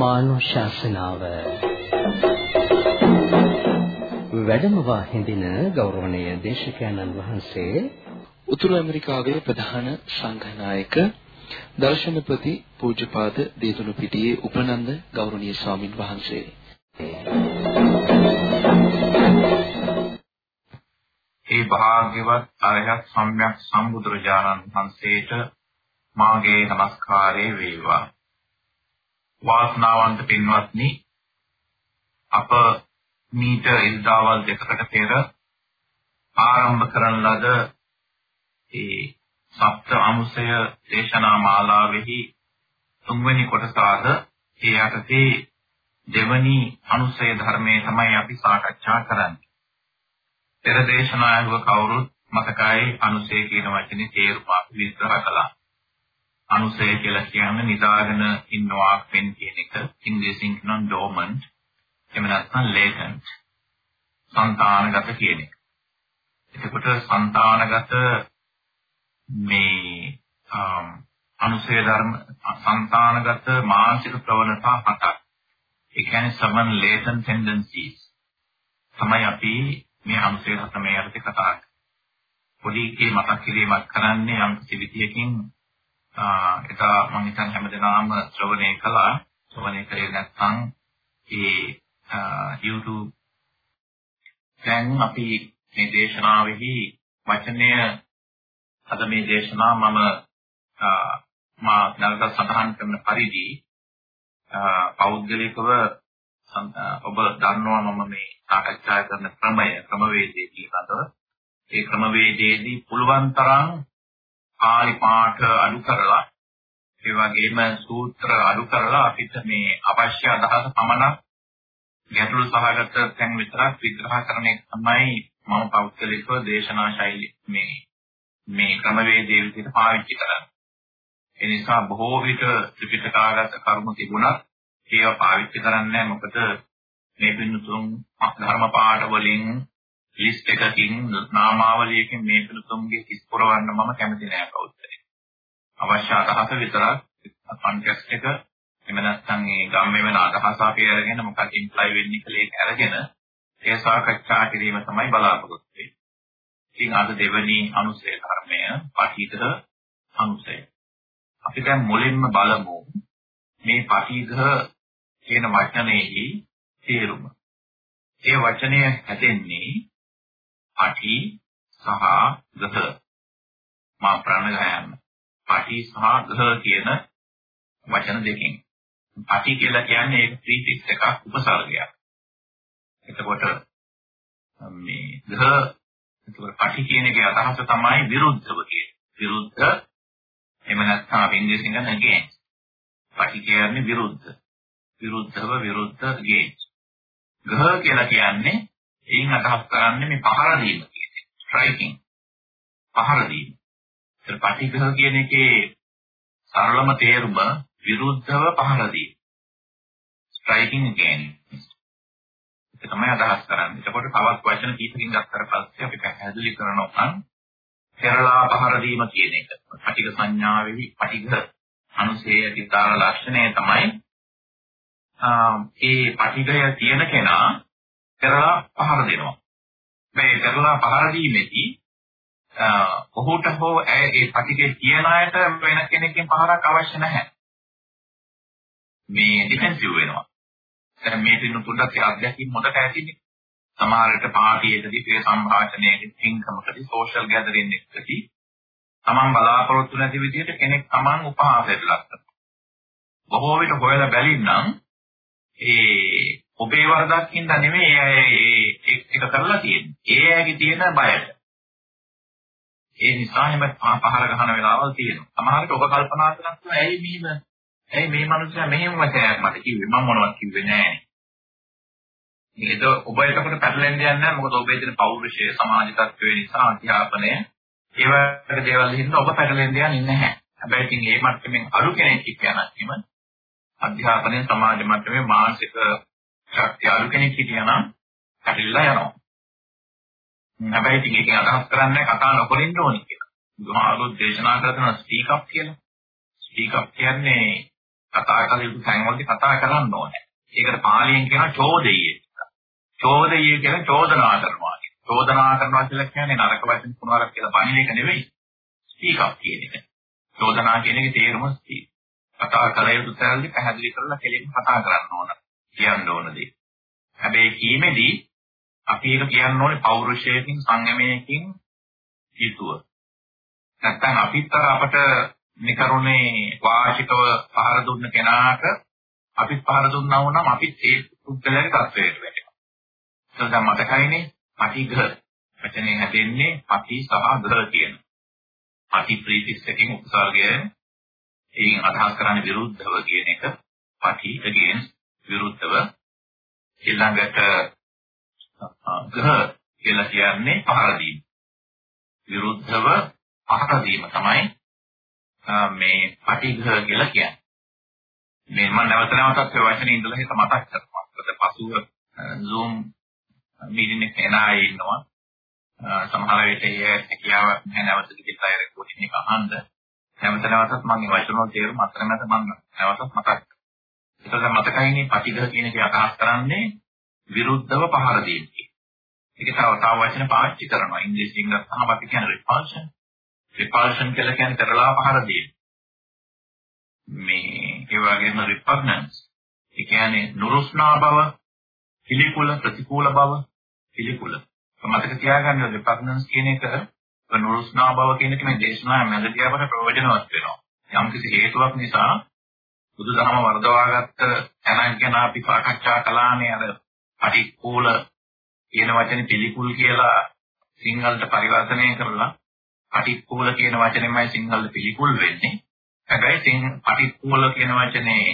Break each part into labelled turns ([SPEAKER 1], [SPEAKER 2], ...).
[SPEAKER 1] ධර්මානුශාසනාව. වැඩමවා හිඳින ගෞරවනීය දේශකයන්න් වහන්සේ
[SPEAKER 2] උතුරු ඇමරිකාවේ ප්‍රධාන සංඝනායක දර්ශනපති පූජ්‍යපාද දේතුණු පිටියේ උපනන්ද ගෞරවනීය ස්වාමින් වහන්සේ.
[SPEAKER 3] ඒ භාග්‍යවත් අරහත් සම්්‍යක් සම්බුදුරජාණන් වහන්සේට මාගේ নমස්කාරය වේවා වාසනාවන්ත පින්වත්නි අප මීට ඉල්දාවල් දෙකකට පෙර ආරම්භ කරන ලද ඒ සප්ත අමුසය දේශනා මාලාවෙහි තුන්වෙනි කොටස ආද ඒ යටතේ දෙවනි අනුසය ධර්මයේ තමයි අපි සාකච්ඡා කරන්නේ. පෙර දේශනාවක කවුරුත් මතකයි අනුසය කියන වචනේ තේරුම අපි විස්තර කළා. අනුසය කියලා කියන්නේ නිදාගෙන ඉන්නවා වෙන කියන එක. ඉංග්‍රීසියෙන් කියනවා dormant. එහෙම නැත්නම් latent. సంతానගත කියන එක. එතකොට సంతానගත මේ අනුසය ධර්ම సంతానගත මානසික ප්‍රවණතා හතක්. ඒ කියන්නේ සමන් latent tendencies. තමයි අපි මේ අනුසය තමයි අර්ථ කතා කරන්නේ. පොඩි එකේ මතක් කිරීමක් කරන්නේ යම් කිසි විදියකින් එදා මම හිතන්නේ හැමදෙනාම ශ්‍රවණය කළා. ශ්‍රවණය කරේ නැත්නම් ඒ YouTube දැන් අපි මේ දේශනාවෙහි වචනය අද මේ දේශනාව මම මා නැවත සඳහන් කරන පරිදි පෞද්ගලිකව ඔබ දන්නවා මම මේ සාකච්ඡා කරන ක්‍රමය ක්‍රමවේදයේ පිළිබඳව ඒ ක්‍රමවේදයේදී පුළුවන් තරම් පාලි පාඨ අඩු කරලා ඒ වගේම සූත්‍ර අඩු කරලා අපිට මේ අවශ්‍ය අදහස පමණක් ගැටළු සහගත තැන් විතරක් විග්‍රහ කරන එක තමයි මම පෞද්ගලිකව දේශනා ශෛලිය මේ මේ ක්‍රමවේදයේ විදිහට පාවිච්චි කරන්නේ. ඒ නිසා බොහෝ විට ත්‍රිපිටකාගත කරුණු තිබුණත් ඒවා පාවිච්චි කරන්නේ මොකද මේ පින්තුන් ධර්ම පාඨ වලින් ලිස්ට් එකකින් නාමාවලියකින් මේ පිළිතුම්ගේ කිස් පුරවන්න මම කැමති නෑ කවුරුත්. අවශ්‍ය අදහස විතරක් කන්ටෙක්ස්ට් එක එහෙම නැත්නම් මේ ගම්මේ වෙන අදහස අපි අරගෙන මොකක්ද ඉම්ප්ලයි වෙන්නේ කියලා ඒක අරගෙන ඒ සාකච්ඡා කිරීම තමයි බලාපොරොත්තු වෙන්නේ. ඉතින් අද දෙවැනි අනුසය ධර්මය පටිඝ අනුසය. අපි දැන් මුලින්ම බලමු මේ පටිඝ කියන වචනයේහි තේරුම. ඒ වචනය හැදෙන්නේ පටි සහ ගහ. මා ප්‍රාණඝයන් පටි සහ ගහ කියන වචන දෙකෙන්. පටි කියලා කියන්නේ ඒක ප්‍රීෆික්ස් එකක් උපසර්ගයක්. එතකොට මේ ගහ එතකොට පටි කියන එකේ අදහස තමයි විරුද්ධව කියන්නේ. විරුද්ධ එහෙම නැත්නම් අපි ඉංග්‍රීසියෙන් කියන against. පටි කියන්නේ විරුද්ධ. විරුද්ධව විරුද්ධ against. ගහ කියලා කියන්නේ එයින් අදහස් කරන්නේ මේ පහර දීම කියන්නේ ස්ට්‍රයිකින් පහර දීම. ඒ පටිඝ කියන එකේ සරලම තේරුම විරුද්ධව පහර දීම. ස්ට්‍රයිකින් කියන්නේ ඒක තමයි අදහස් කරන්නේ. එතකොට තවත් වචන කීපකින් ගත්තට පස්සේ අපි පැහැදිලි කරනවා නම් පෙරලා පහර දීම කියන එක. පටිඝ සංඥාවෙහි පටිඝ අනුසේය තිතාර ලක්ෂණය තමයි ඒ පටිඝය තියෙන කෙනා කරලා පහර දෙනවා. මේ කරලා පහර දීමේදී ඔහුට හෝ ඒ පටිගේ තියන අයට වෙන කෙනෙක්ගෙන් පහරක් අවශ්‍ය නැහැ. මේ ඩිෆෙන්සිව් වෙනවා. දැන් මේ පින්න තුඩක් අධ්‍යක්ෂින් මොකට ඇතිනේ. සමහරට පාටියකදී ප්‍රේ සම්භාෂණයකදී පින්කමකදී සෝෂල් ගැදරින් එකකදී තමන් බලාපොරොත්තු නැති විදිහට කෙනෙක් තමන් උපහාසයට ලක් කරනවා. බොහෝ විට හොයලා බැලින්නම් ඒ ඔබේ වරදක් හින්දා නෙමෙයි ඒ ඒක කරලා තියෙන්නේ. ඒ ඇගේ තියෙන බයට. ඒ නිසා එහෙම පහර ගහන වෙලාවල් තියෙනවා. සමහරවිට ඔබ කල්පනා කරනවා ඇයි මෙහෙම ඇයි මේ මනුස්සයා මෙහෙම වචනයක් මට කිව්වේ මම මොනවත් කිව්වේ නෑ. මේක ඔබ එතකොට පැටලෙන්න යන්නේ නැහැ මොකද ඔබේ තියෙන පෞරුෂය සමාජ තත්ත්වය නිසා අධ්‍යාපනය ඒ වගේ දේවල් හින්දා ඔබ පැටලෙන්න යන්නේ නැහැ. හැබැයි ඉතින් මේ මට්ටමින් අලු කෙනෙක් කියනනම් අධ්‍යාපනය සමාජ මට්ටමේ මානසික ශක්තිය අඩු කෙනෙක් හිටියනම් පැටලිලා යනවා. හැබැයි ඉතින් ඒකෙන් අදහස් කරන්නේ කතා නොකරින්න ඕනි කියලා. බුදුහාමුදුරු දේශනා කරන ස්පීක් අප් කියලා. ස්පීක් අප් කියන්නේ කතා කළ යුතු තැන්වලදී කතා කරන්න ඕනේ. ඒකට පාලියෙන් කියනවා චෝදෙය්‍ය. චෝදෙය්‍ය කියන්නේ චෝදනා කරනවා. චෝදනා කරනවා කියලා කියන්නේ නරක වචන පුනරක් කියලා බණින එක නෙවෙයි. ස්පීක් අප් කියන එක. චෝදනා කියන එකේ තේරුම ස්පීක්. කතා කළ යුතු තැනදී පැහැදිලි කරලා කෙලින්ම කතා කරන්න ඕන. කියන්න ඕන දේ. හැබැයි කීමේදී අපි ඒක කියන්න ඕනේ පෞරුෂයකින් සංයමයකින් යුතුව. නැත්තම් අපිත් අර අපට නිකරුණේ වාචිකව පහර දුන්න කෙනාට අපිත් පහර දුන්නා වුණාම අපිත් ඒ පුද්ගලයාගේ තත්වයට වැටෙනවා. ඒක දැන් මතකයිනේ පටිඝ වචනේ හැදෙන්නේ පටි සහ ග්‍රහ කියන. පටි ප්‍රීතිස් එකකින් උපසර්ගය එයින් අදහස් කරන්නේ විරුද්ධව කියන එක. පටි against විරුද්ධව ඊළඟට ග්‍රහ කියලා කියන්නේ පහර දීම. විරුද්ධව පහර දීම තමයි මේ පටිඝ කියලා කියන්නේ. මේ මම නැවත නැවතත් ඒ වචනේ ඉඳලා හිත මතක් කරනවා. ඒකට පසුව Zoom මීටින් එකේ එනා ඉන්නවා. සමහර විට ඒ හැකියාව නැහැ නැවත දිගට අය රෙකෝඩින් එක අහන්න. නැවත නැවතත් මම මේ වචන වල තේරුම අතර මැද මම නැවතත් මතක් කරනවා. ඒක මතකයිනේ පටිඝ කියන එක අදහස් කරන්නේ විරුද්ධව පහර දීම. ඒක තව තව වචන පාවිච්චි කරනවා. ඉංග්‍රීසියෙන් ගත්තාම අපි කියන්නේ repulsion. repulsion කියලා කියන්නේ තරලා පහර දීම. මේ ඒ වගේම repugnance. ඒ කියන්නේ නුරුස්නා බව, පිළිකුල, ප්‍රතිකූල බව, පිළිකුල. මතක තියාගන්න repugnance කියන එක නුරුස්නා බව කියන එක මේ දේශනාවේ මැදදී අපට ප්‍රයෝජනවත් වෙනවා. යම් කිසි හේතුවක් නිසා බුදුදහම වර්ධවාගත්ත තැනක් ගැන අපි සාකච්ඡා කළානේ අර පටික්කුල කියන වචනේ පිළිකුල් කියලා සිංහලට පරිවර්තනය කරලා පටික්කුල කියන වචනේමයි සිංහලට පිළිකුල් වෙන්නේ. හැබැයි සිං පටික්කුල කියන වචනේ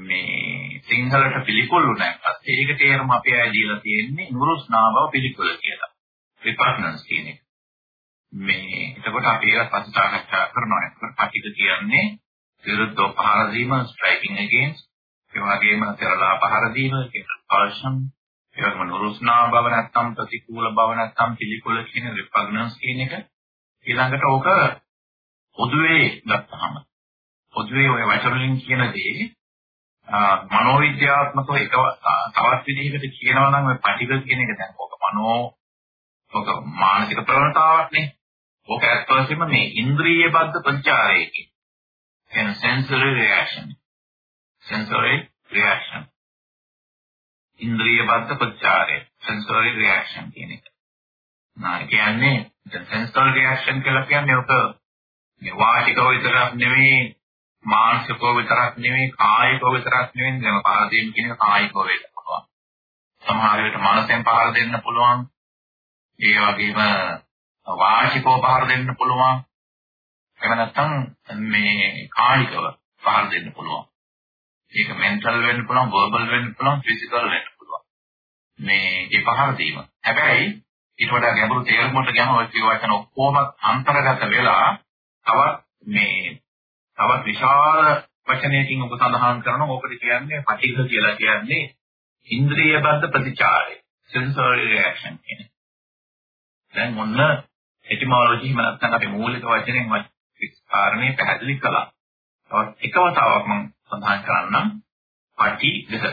[SPEAKER 3] මේ සිංහලට පිළිකුල් වුණාට ඒක තේරුම අපේ අය දීලා තියෙන්නේ නුරුස්නාව පිළිකුල කියලා. රිපර්නන්ස් කියන එක. මේ එතකොට අපි ඒක පස්සේ සාකච්ඡා කරනවා. එතකොට පටික කියන්නේ විරුද්ධව පහර දීම, striking against ඒ වගේම පෙරලා පහර දීම කල්ෂන් ඒ වගේම නුරුස්නා බව නැත්තම් ප්‍රතිකූල බව නැත්තම් පිළිකුල කියන රිපග්නන්ස් කියන එක ඊළඟට ඕක පොදුවේ ගත්තාම පොදුවේ ඔය වචන කියන දේ මනෝවිද්‍යාත්මකව එක තවත් විදිහකට කියනවා නම් ඔය පටිඝ කියන එක දැන් ඕක මනෝ ඕක මානසික ප්‍රවණතාවක් නේ. ඕක ඇත්ත වශයෙන්ම මේ ඉන්ද්‍රිය බද්ධ ප්‍රචාරයකින් කියන sensory reaction sensory reaction. ඉන්ද්‍රිය බද්ධ ප්‍රචාරය sensory reaction කියන එක. නා කියන්නේ sensory reaction කියලා කියන්නේ ඔක මේ වාචිකව විතරක් නෙවෙයි මානසිකව විතරක් නෙවෙයි කායිකව විතරක් නෙවෙයි දැන් පාර දෙන්න කියන කායිකව වෙන්න පුළුවන්. සමහර වෙලට මනසෙන් පාර දෙන්න පුළුවන්. ඒ වගේම වාචිකව පාර දෙන්න පුළුවන්. එහෙම නැත්නම් මේ කායිකව පාර දෙන්න පුළුවන්. ඒක මෙන්ටල් වෙන්න පුළුවන්, වර්බල් වෙන්න පුළුවන්, ෆිසිකල් වෙන්න පුළුවන්. මේ ඒ පහර දීම. හැබැයි ඊට වඩා ගැඹුරු තේරුමකට ගියම ඔය කිය වචන ඔක්කොම අන්තර්ගත වෙලා තවත් මේ තවත් විශාල වචනයකින් ඔබ සඳහන් කරනවා ඕකට කියන්නේ පටිඝ කියලා කියන්නේ ඉන්ද්‍රිය බද්ධ ප්‍රතිචාරය sensory reaction කියන්නේ. දැන් මොන්න etymology එහෙම නැත්නම් අපි මූලික වචනෙන් කාරණේ පැහැදිලි කළා. තවත් එක වතාවක් මම සඳහන් කරන්නම් පටි ගහ.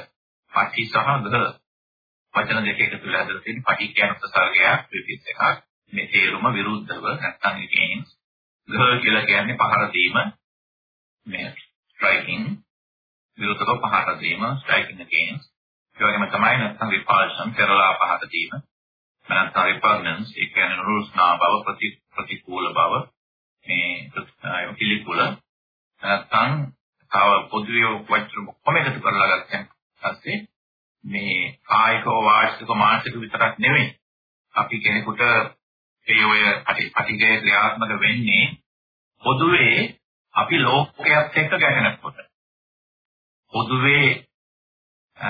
[SPEAKER 3] පටි සහ ගහ වචන දෙක එකතු වෙලා හදලා තියෙන පටි කියන ප්‍රසාරයක් ප්‍රිෆික්ස් එකක්. මේ තේරුම විරුද්ධව නැත්නම් against ගහ කියලා කියන්නේ පහර දීම. මේ striking විරුද්ධව පහර දීම striking against ඒ වගේම තමයි නැත්නම් repulsion පෙරලා පහර දීම. නැත්නම් repugnance ඒ කියන්නේ නුරුස්නා බව ප්‍රති ප්‍රතිකූල බව මේ පිළිකුල. නැත්නම් තව පොදුවේ වචන ඔක්කොම එකතු කරලා ගත්තන් පස්සේ මේ කායික වාචික මානසික විතරක් නෙවෙයි අපි කෙනෙකුට ඒ ඔය අටිගේ ක්‍රියාත්මක වෙන්නේ පොදුවේ අපි ලෝකයක් එක්ක ගැටෙනකොට. පොදුවේ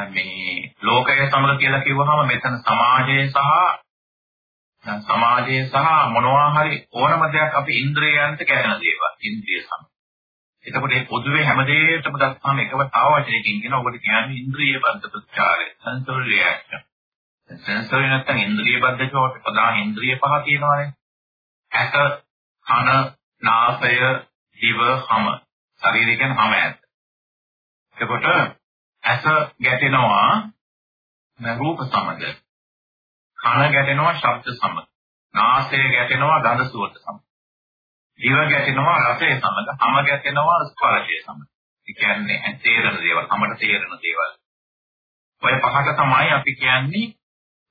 [SPEAKER 3] මේ ලෝකය සමග කියලා කිව්වහම මෙතන සමාජය සහ සමාජය සහ මොනවා හරි ඕනම දෙයක් අපි ඉන්ද්‍රියයන්ට ගැටෙන දේවල් ඉන්ද්‍රිය සමග එතකොට මේ පොදුවේ හැම දෙයකටම දක්වන එකම තව වචනයකින් කියන ඔබට කියන්නේ ඉන්ද්‍රිය බද්ධ ප්‍රතිචාරය sensory reaction. sensory නැත්නම් ඉන්ද්‍රිය බද්ධ කියවට ප්‍රධාන ඉන්ද්‍රිය පහ තියෙනවානේ. ඇස, කන, නාසය, දිව, හම. ශරීරය කියන්නේ හම ඇත්ත. එතකොට ඇස ගැටෙනවා රූප සමග. කන ගැටෙනවා ශබ්ද සමග. නාසය ගැටෙනවා ගඳ සුවඳ සමග. දිව ගැටෙනවා රසය සමග. හම ගැටෙනවා ස්පර්ශය සමග. ඒ කියන්නේ තේරෙන දේවල්, අපට තේරෙන දේවල්. ඔය පහට තමයි අපි කියන්නේ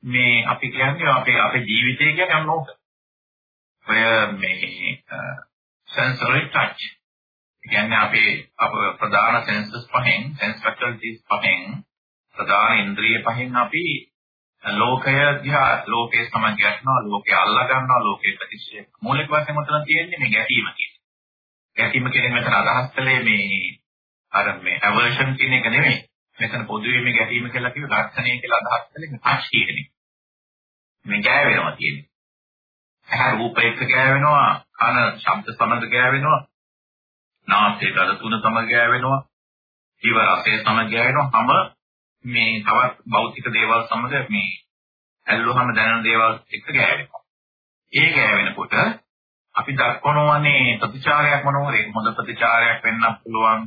[SPEAKER 3] මේ අපි කියන්නේ අපේ අපේ ජීවිතය කියන්නේ අන්න ඕක. ඔය මේ sensory touch. කියන්නේ අපේ අප ප්‍රධාන senses පහෙන්, sense faculties පහෙන් ප්‍රධාන ඉන්ද්‍රිය පහෙන් අපි ලෝකය දිහා ලෝකයේ සමග ගැටෙනවා, ලෝකය අල්ලා ගන්නවා, ලෝකයේ ප්‍රතික්ෂේප. මූලික වශයෙන් උතන තියෙන්නේ මේ ගැටීම කියන්නේ. ගැටීම කියන්නේ මෙතන අදහස් කළේ මේ අර මේ aversion කියන එක නෙමෙයි. මෙතන පොදුවේ මේ ගැටීම කියලා කිව්ව ලක්ෂණය කියලා අදහස් කළේ touch කියන එක. මේ ගෑවෙනවා කියන්නේ. ඇහැ රූප එක්ක ගෑවෙනවා, කන ශබ්ද සමග ගෑවෙනවා, නාසය ගඳ තුන සමග ගෑවෙනවා, දිව රසය සමග ගෑවෙනවා, හැම මේ තවත් භෞතික දේවල් සමග මේ ඇල්ලුවම දැනෙන දේවල් එක්ක ගෑවෙනවා. ඒ ගෑවෙනකොට අපි දක්වනවනේ ප්‍රතිචාරයක් මොනවද? හොඳ ප්‍රතිචාරයක් වෙන්නත් පුළුවන්,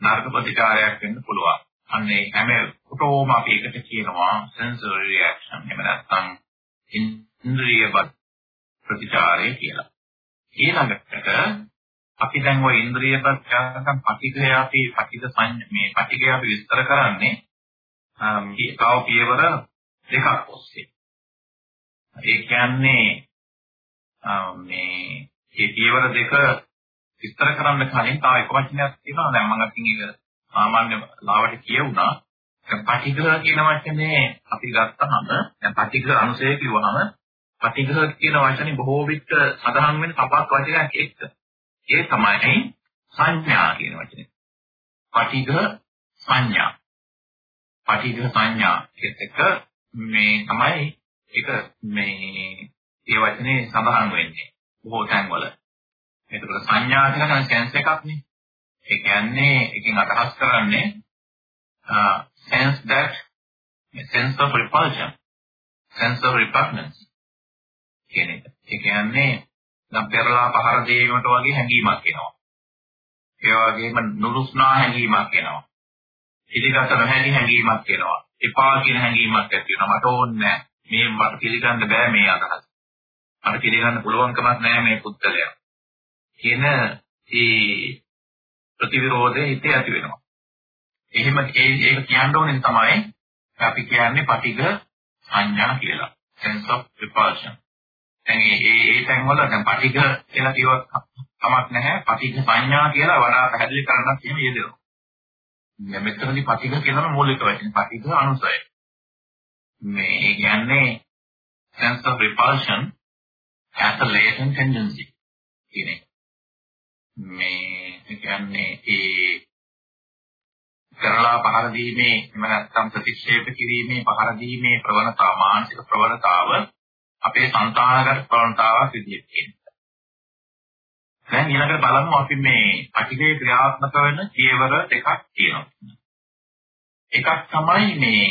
[SPEAKER 3] නරක ප්‍රතිචාරයක් වෙන්න පුළුවන්. අන්නේ හැම කොටෝම අපි එකට කියනවා sensory reaction. එහෙම නැත්නම් ඉන්ද්‍රියවත් ප්‍රතිචාරය කියලා. ඊළඟට අපි දැන් ওই ඉන්ද්‍රියවත් නැත්නම් පටිඝය අපි පටිඝ මේ පටිඝය අපි විස්තර කරන්නේ තව පියවර දෙකක් ඔස්සේ. ඒ කියන්නේ මේ මේ පියවර දෙක විස්තර කරන්න කලින් තව එක වචනයක් තියෙනවා. දැන් මම අතින් ඒක සාමාන්‍ය ලාවට කියවුණා. දැන් පටිඝ කියන වචනේ අපි ගත්තහම දැන් පටිඝ අනුසය කිව්වහම පටිඝ කියන වචනේ බොහෝ විට සඳහන් වෙන තපක් වචනයක් එක්ක. ඒ තමයි සංඥා කියන වචනේ. පටිඝ සංඥා. පටිඝ සංඥා එක මේ තමයි ඒක මේ ඒ වචනේ සඳහන් වෙන්නේ බොහෝ තැන්වල. එතකොට සංඥා කියලා කියන සෙන්ස් එකක් නේ. ඒ කියන්නේ එකෙන් අදහස් කරන්නේ sense that sense of repulsion sense of repugnance කියන එක. ඒ කියන්නේ නම් පෙරලා පහර දීමට වගේ හැඟීමක් එනවා. ඒ වගේම නුරුස්නා හැඟීමක් එනවා. පිළිගත නොහැකි හැඟීමක් එනවා. එපා කියන හැඟීමක් ඇති වෙනවා. මට ඕනේ මේ මට පිළිගන්න බෑ මේ අදහස. මට පිළිගන්න පුළුවන්කමක් නැහැ මේ පුද්ගලයා. කියන ඒ ප්‍රතිවිරෝධය හිතේ ඇති වෙනවා. එහෙම ඒ ඒක කියන්න ඕනේ තමයි අපි කියන්නේ පටිඝ සංඥා කියලා. sense of repulsion. දැන් ඒ ඒ තැන්වල දැන් පටිඝ කියලා කිව්වත් කමක් නැහැ. පටිඝ සංඥා කියලා වඩා පැහැදිලි කරන්නත් කියන යෙදෙනවා. දැන් මෙතනදී පටිඝ කියන මූලික වචනේ පටිඝ අනුසය. මේ කියන්නේ sense of repulsion as a latent tendency කියන එක. මේ කියන්නේ ඒ කරලා පහර දීමේ එහෙම නැත්නම් ප්‍රතික්ෂේප කිරීමේ පහර දීමේ ප්‍රවණතාව මානසික ප්‍රවණතාව අපේ සංතානගත ප්‍රවණතාවක් විදිහට කියනවා. දැන් ඊළඟට බලමු අපි මේ අටිගේ ක්‍රියාත්මක වෙන චේවර දෙකක් තියෙනවා. එකක් තමයි මේ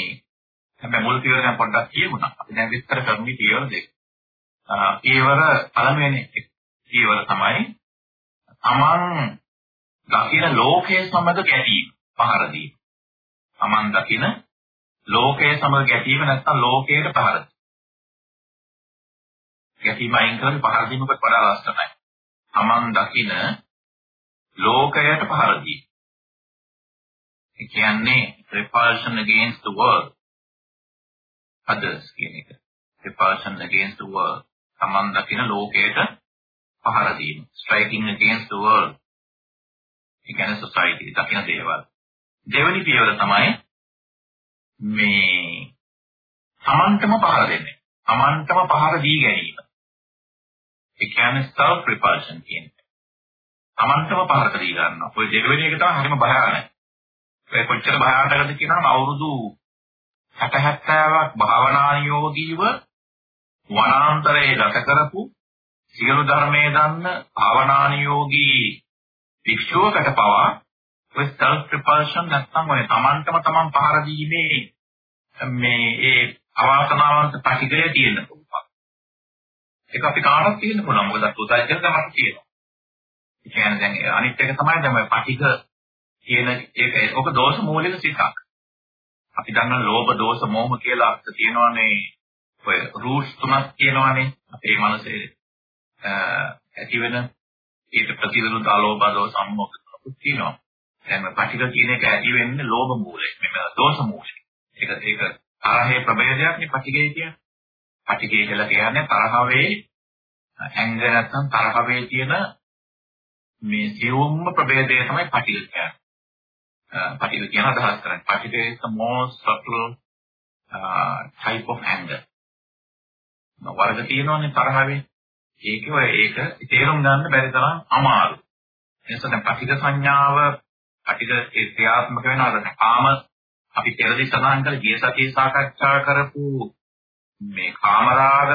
[SPEAKER 3] හැබැයි මුල් පියවර දැන් පොඩ්ඩක් කියමුණා. අපි දැන් විස්තර කරමු පියවර දෙක. පියවර පළවෙනි පියවර තමයි තමන් දකින ලෝකයේ සමග ගැටීම පහර දීම. තමන් දකින ලෝකයේ සමග ගැටීම නැත්නම් ලෝකයට පහර දීම. ගැටීම අයින් කරන පහර දීමකට වඩා ලස්සනයි. තමන් දකින ලෝකයට පහර දීම. ඒ කියන්නේ repulsion against the world. others කියන එක. repulsion against the world. තමන් දකින ලෝකයට පහර දීම. striking against the world. ඒ කියන්නේ society දකින දේවල්. දෙවැනි පියවර තමයි මේ තමන්ටම පහර දෙන්නේ. තමන්ටම පහර දී ගැනීම. ඒ කියන්නේ self repulsion කියන්නේ. තමන්ටම පහර දී ගන්නවා. ඔය දෙවෙනි එක තමයි හරිම භයානක. ඒ කොච්චර භයානකද කියනනම් අවුරුදු 60 70ක් භාවනායෝගීව වනාන්තරයේ ගත කරපු සියලු ධර්මයේ දන්න භාවනානුයෝගී වික්ෂුවකට පවා ඔය self repulsion නැත්නම් ඔය තමන්ටම තමන් පහර දීමේ මේ ඒ අවාසනාවන්ත පැතිකය තියෙන පුළුවන්. ඒක අපි කාටවත් තියෙන්න පුළුවන්. මොකද පුතයිජන් තමයි තියෙනවා. ඒ කියන්නේ දැන් අනිත් එක තමයි දැන් ඔය පටික කියන ඒක ඔක දෝෂ මූලික සිතක්. අපි දන්නා ලෝභ දෝෂ මෝහ කියලා අර්ථ තියෙනවානේ ඔය රූට්ස් තුනක් තියෙනවානේ අපේ මනසේ ඇති වෙන ඊට ප්‍රතිවිරුද්ධ අලෝභ දෝෂ සම්මෝහ තියෙනවා. දැන් පටික කියන එක ඇති වෙන්නේ ලෝභ මූලයෙන් මෙන්න දෝෂ මූලයෙන්. ඒක ඒක තරහේ ප්‍රභේදයක් නේ පටිකේ කියන්නේ. පටිකේ කියලා කියන්නේ තරහවේ ඇඟ නැත්නම් තරහවේ තියෙන මේ සියුම්ම ප්‍රභේදය තමයි පටික කියන්නේ. පටික කියන අදහස් කරන්නේ. පටික is the most subtle uh, type of anger. වර්ග තියෙනවානේ තරහවේ. ඒක ඒක තේරුම් ගන්න බැරි තරම් අමාරු. එනිසා දැන් පටික සංඥාව පටික ඒ ක්‍රියාත්මක වෙනවා. කාම අපි පෙරදි සඳහන් කළ ගිය සතියේ සාකච්ඡා කරපු මේ කාමරාග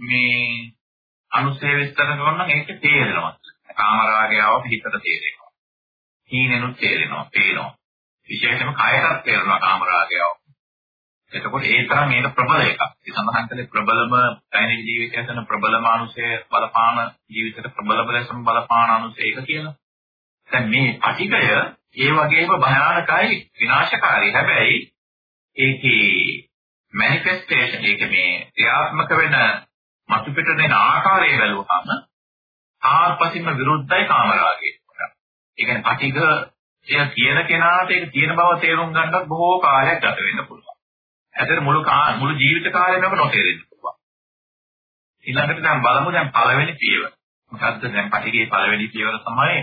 [SPEAKER 3] මේ අනුසය විස්තර කරනවා ඒක තේරෙනවා. කාමරාගය ආව හිතට තේරෙනවා. හීනෙනුත් තේරෙනවා, පේනවා. විශේෂයෙන්ම කායකට තේරෙනවා කාමරාගය ආව. එතකොට ඒ තරම් මේක ප්‍රබල එකක්. ඒ සඳහන් කළේ ප්‍රබලම දෛනික ජීවිතය කරන ප්‍රබලම අනුසය බලපාන ජීවිතයට ප්‍රබලම ලෙසම බලපාන අනුසය එක කියලා. දැන් මේ අටිකය ඒ වගේම භයානකයි විනාශකාරී. හැබැයි ඒකේ මැනිෆෙස්ටේෂන් ඒක මේ ක්‍රියාත්මක වෙන මතු පිට දෙන ආකාරය බැලුවම ආත්පසින්ම විරුද්ධයි කාමරාගය. ඒ කියන්නේ පටිඝ එය කියන කෙනාට ඒක තියෙන බව තේරුම් ගන්නත් බොහෝ කාලයක් ගත වෙන්න පුළුවන්. ඇත්තට මුළු මුළු ජීවිත කාලෙම නොතේරෙන්න පුළුවන්. ඊළඟට දැන් බලමු දැන් පළවෙනි පියවර. මොකද්ද දැන් පටිඝේ පළවෙනි පියවර තමයි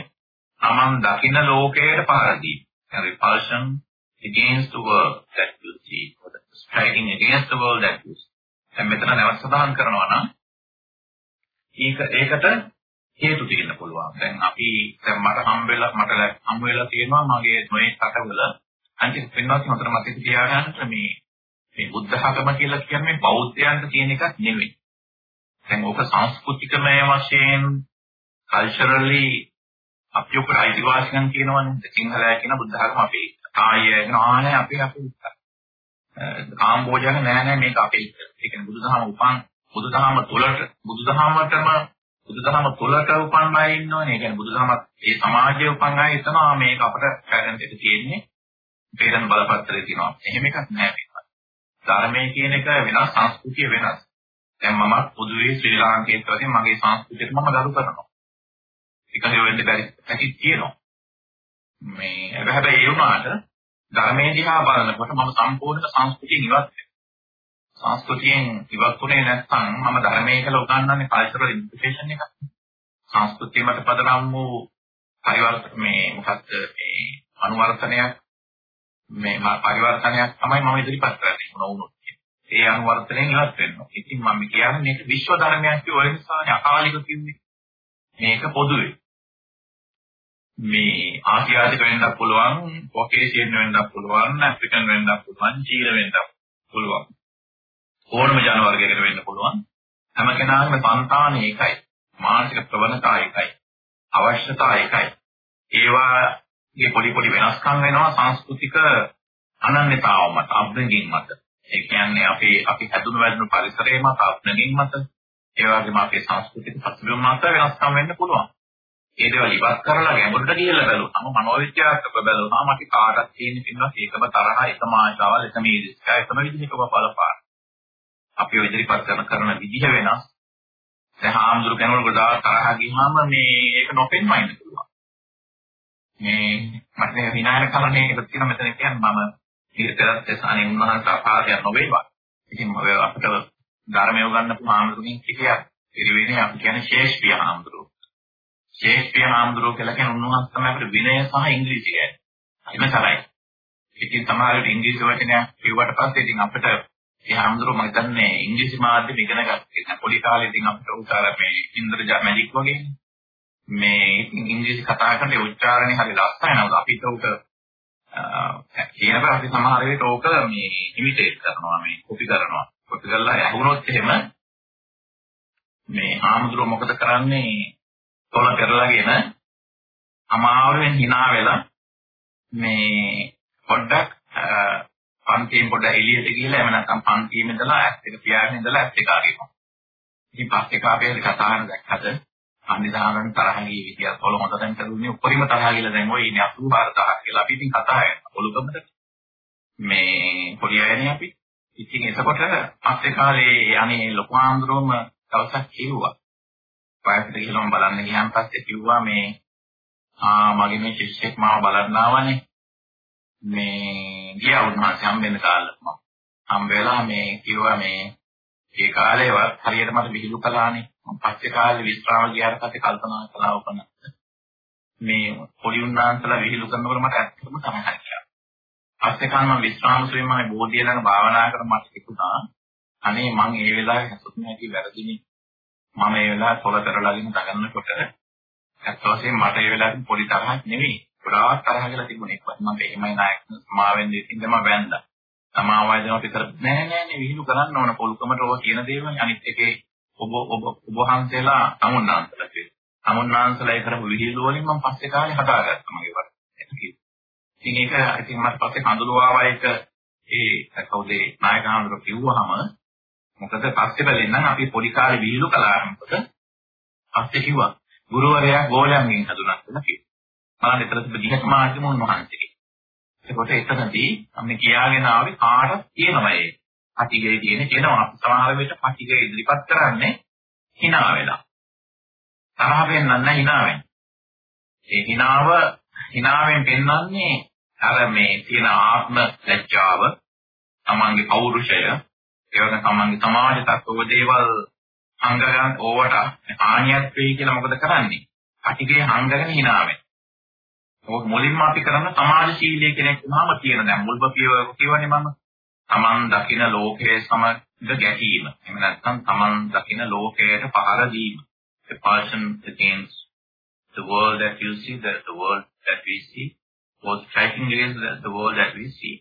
[SPEAKER 3] තමන් දකින ලෝකයට පාරදී. repulsion against the world that you see or the striking against the world that you see. දැන් මෙතන නැවත සඳහන් කරනවා නම් ඒක ඒකට හේතු තියෙන්න පුළුවන්. දැන් අපි දැන් මට හම් වෙලා මට හම් වෙලා තියෙනවා මගේ නොයේ කටවල අන්තිම පින්වත් හතර මතක තියාගන්න මේ මේ බුද්ධ ධර්ම කියලා කියන්නේ බෞද්ධයන්ට තියෙන එකක් නෙවෙයි. දැන් ඕක සංස්කෘතිකමය වශයෙන් කල්චරලි අපි උකට අයිතිවාසිකම් කියනවනේ සිංහලයා කියන බුද්ධ ධර්ම අපේ ආය කියන ආනේ අපි අපේ කාම්බෝජන නෑ නෑ මේක අපේ ඒ කියන්නේ බුදුදහම උපන් බුදුදහම තුලට බුදුදහමටම බුදුදහම තුලට උපන් අය ඉන්නවනේ. ඒ කියන්නේ බුදුදහමත් ඒ සමාජයේ උපන් අය එතනවා මේක අපට පැරෙන්ට් එක තියෙන්නේ පේරන් බලපත්‍රයේ තියෙනවා. එහෙම එකක් නෑ මේක. ධර්මයේ කියන එක වෙනස් සංස්කෘතිය වෙනස්. දැන් මම පොදුවේ ශ්‍රී ලාංකිකයෙක් වශයෙන් මගේ සංස්කෘතියට මම ගරු කරනවා. එකහේ වෙන්න බැරි හැටි තියෙනවා. මේ හැබැයි ඒ වුණාට ධර්මයේ දිහා බලනකොට මම සම්පූර්ණ සංස්කෘතියෙන් ඉවත් වෙනවා. සංස්කෘතියෙන් ඉවත්ුනේ නැත්නම් මම ධර්මයේ කියලා උගන්වන්නේ කල්චරල් ඉන්ටිග්‍රේෂන් එකක්. සංස්කෘතිය මත පදනම් වූ පරිවර්තන මේ මොකක්ද මේ අනුවර්තනයක් මේ පරිවර්තනයක් තමයි මම ඉදිරිපත් කරන්නේ මොන වුණොත්. ඒ අනුවර්තනයෙන් ඉවත් වෙනවා. ඉතින් මම කියන්නේ මේක විශ්ව ධර්මයක් කියලා ඒ නිසානේ අකාලික කිව්වේ. මේක පොදුවේ. මේ ආසියාතික වෙන්නත් පුළුවන්, කොකේසියන් වෙන්නත් පුළුවන්, ඇෆ්‍රිකන් වෙන්නත් පුළුවන්, චීන වෙන්නත් පුළුවන්. ඕනම ජන වර්ගයකට වෙන්න පුළුවන්. හැම කෙනාගේම సంతාන එකයි. මානසික ප්‍රවණතා එකයි. අවශ්‍යතා එකයි. ඒවාගේ පොඩි පොඩි වෙනස්කම් වෙනවා සංස්කෘතික අනන්‍යතාව මත, අබ්බැගින් මත. ඒ කියන්නේ අපි අපි හැදුණු වැඩුණු පරිසරයේ මත, අබ්බැගින් මත, ඒ වගේම අපේ සංස්කෘතික පසුබිම මත වෙනස්කම් වෙන්න පුළුවන්. ඒ දේවල් ඉවත් කරලා ගැඹුරට ගිහිල්ලා බලුවම මනෝවිද්‍යාත්මක බලුවම අපි කාටත් තියෙන පින්වත් ඒකම තරහ එකම ආශාවල් එකම ඊර්ෂ්‍යා එකම විදිහක බලපාන. අපි ඔය ඉදිරිපත් කරන කරන විදිහ වෙනස්. දැන් හාමුදුරු කෙනෙකුට ගොඩාක් තරහ ගියාම මේ ඒක නොපෙන්වන්න පුළුවන්. මේ මට විනායක කරන්නේ ඒක තියෙන මෙතන කියන්නේ මම ඊටතරත් සානේ උන්වහන්සේ අපාරයක් නොවේවා. ඉතින් අපිට ධර්මය උගන්වපු හාමුදුරුවෝ කිසියක් ඉරිවෙන්නේ අපි කියන්නේ ශේෂ්ත්‍රිය හාමුදුරුවෝ. ශේෂ්ත්‍රිය හාමුදුරුවෝ කියලා කියන උන්වහන්සේ තමයි අපිට විනය සහ ඉංග්‍රීසි කියන්නේ. එහෙම තරයි. ඉතින් සමහරවිට ඉංග්‍රීසි වචනයක් කියුවට පස්සේ ඉතින් අපිට ඒ හාමුදුරුවෝ මම හිතන්නේ ඉංග්‍රීසි මාධ්‍යෙ ඉගෙන ගත්තා. පොඩි කාලේ ඉතින් අපිට උතර මේ ඉන්ද්‍රජා මැජික් වගේ මේ ඉංග්‍රීසි කතා කරන උච්චාරණය හරි ලස්සනයි නේද? අපිට උට කියනකොට අපි සමහර වෙලට ඕක මේ ඉමිටේට් කරනවා මේ කොපි කරනවා. කොපි කරලා ඇහුනොත් එහෙම මේ ආමුදුර මොකද කරන්නේ තොල පෙරලාගෙන අමාරුවෙන් hina වෙලා මේ පොඩ්ඩක් පන්තියෙන් පොඩ එළියට ගිහලා එහෙම නැත්නම් පන්තියේ ඉඳලා ඇස් එක පියාගෙන ඉඳලා ඇස් එක අරිනවා. ඉතින් පස්සේ කාපේ කතා කරන දැක්කද අනිදානන් තරහ ගිය විදිය පොළ හොඳ දැන් කරුනේ උපරිම තරහ කියලා දැන් ඔය ඉන්නේ 84000 කියලා අපි ඉතින් කතා කරනවා. පොළුකමට මේ පොඩි අයනේ අපි. ඉතින් එතකොට පස්සේ කාලේ අනේ ලොකු ආන්දරෝම දවසක් කිව්වා. වයසට ගිහලා බලන්න ගියාන් පස්සේ කිව්වා මේ ආ මගේ මේ ශිෂ්‍යෙක් මාව බලන්න ආවනේ මේ ගියා උන්වහන්සේ හම්බෙන්න කාලෙක මම හම්බ වෙලා මේ කිව්වා මේ ඒ කාලේ හරියට මට විහිළු කළානේ මම පස්සේ කාලේ විස්රාම ගියාට පස්සේ කල්පනා කළා උපන මේ පොඩි උන්නාන්සලා විහිළු කරනකොට මට ඇත්තටම තමයි හිතුවා. පස්සේ කාලේ මම විස්රාම සුවේ මම බෝධිය ළඟ භාවනා කර මට හිතුණා අනේ මං ඒ වෙලාවේ හසුතුනේ ඇති වැරදිනේ. මම ඒ වෙලාවේ පොළ කරලාගෙන දගන්නකොට ඇත්ත වශයෙන්ම මට ඒ වෙලාවේ පොඩි තරහක් නෙවෙයි. ගොඩාක් තරහ කියලා තිබුණේ. මම එහෙමයි නායක සමාවෙන් දෙකින් තමයි වැන්දා. සමාවයදනට විතර නෑ නෑ නේ විහිළු කරන්න ඕන පොල්කමට ඔය කියන දේවල් අනිත් එකේ ඔබ ඔබ ඔබ වහන්සේලා අමුන්නාන්සලා කියලා. අමුන්නාන්සලා ඒ කරපු විහිළු වලින් මම පස්සේ කාලේ හදාගත්තා මගේ වට. ඉතින් ඒක ඉතින් මට පස්සේ කඳුළුවාව එක ඒ කවුද නායක හඳුර කිව්වහම මොකද පස්සේ බලෙන්නම් අපි පොඩි කාලේ විහිළු කළා මොකද පස්සේ කිව්වා ගුරුවරයා ගෝලයන්ගෙන් හඳුනන කියලා කිව්වා. මම විතර තිබ්බ දිහත් මාර්ගමුන් වහන්සේගේ. එතකොට එතනදී අපි කියාගෙන ආවේ කාටද කියනවා ඒ පටිගය කියන කියනවා අපි සමහර වෙලට පටිගය ඉදිරිපත් කරන්නේ hina වෙලා. තරහ වෙන්නත් නැහැ hina වෙන්නේ. ඒ hinaව hinaවෙන් පෙන්වන්නේ අර මේ තියෙන ආත්ම ලැජ්ජාව, තමන්ගේ පෞරුෂය, ඒ වගේම තමන්ගේ සමාජ තත්ත්ව දේවල් හංගගන්න ඕවට හානියක් වෙයි කියලා මොකද කරන්නේ? පටිගය හංගගෙන hina වෙනවා. මොකද මුලින්ම අපි කරන්න සමාජශීලී කෙනෙක් වුණාම කියන දැන් මුල්ම කියවනේ මම තමන් දකින ලෝකයේ සමග ගැටීම. එහෙම නැත්නම් තමන් දකින ලෝකයට පහර දීම. The person against the world that you see, the, the world that we see, was striking against the, the world that we see.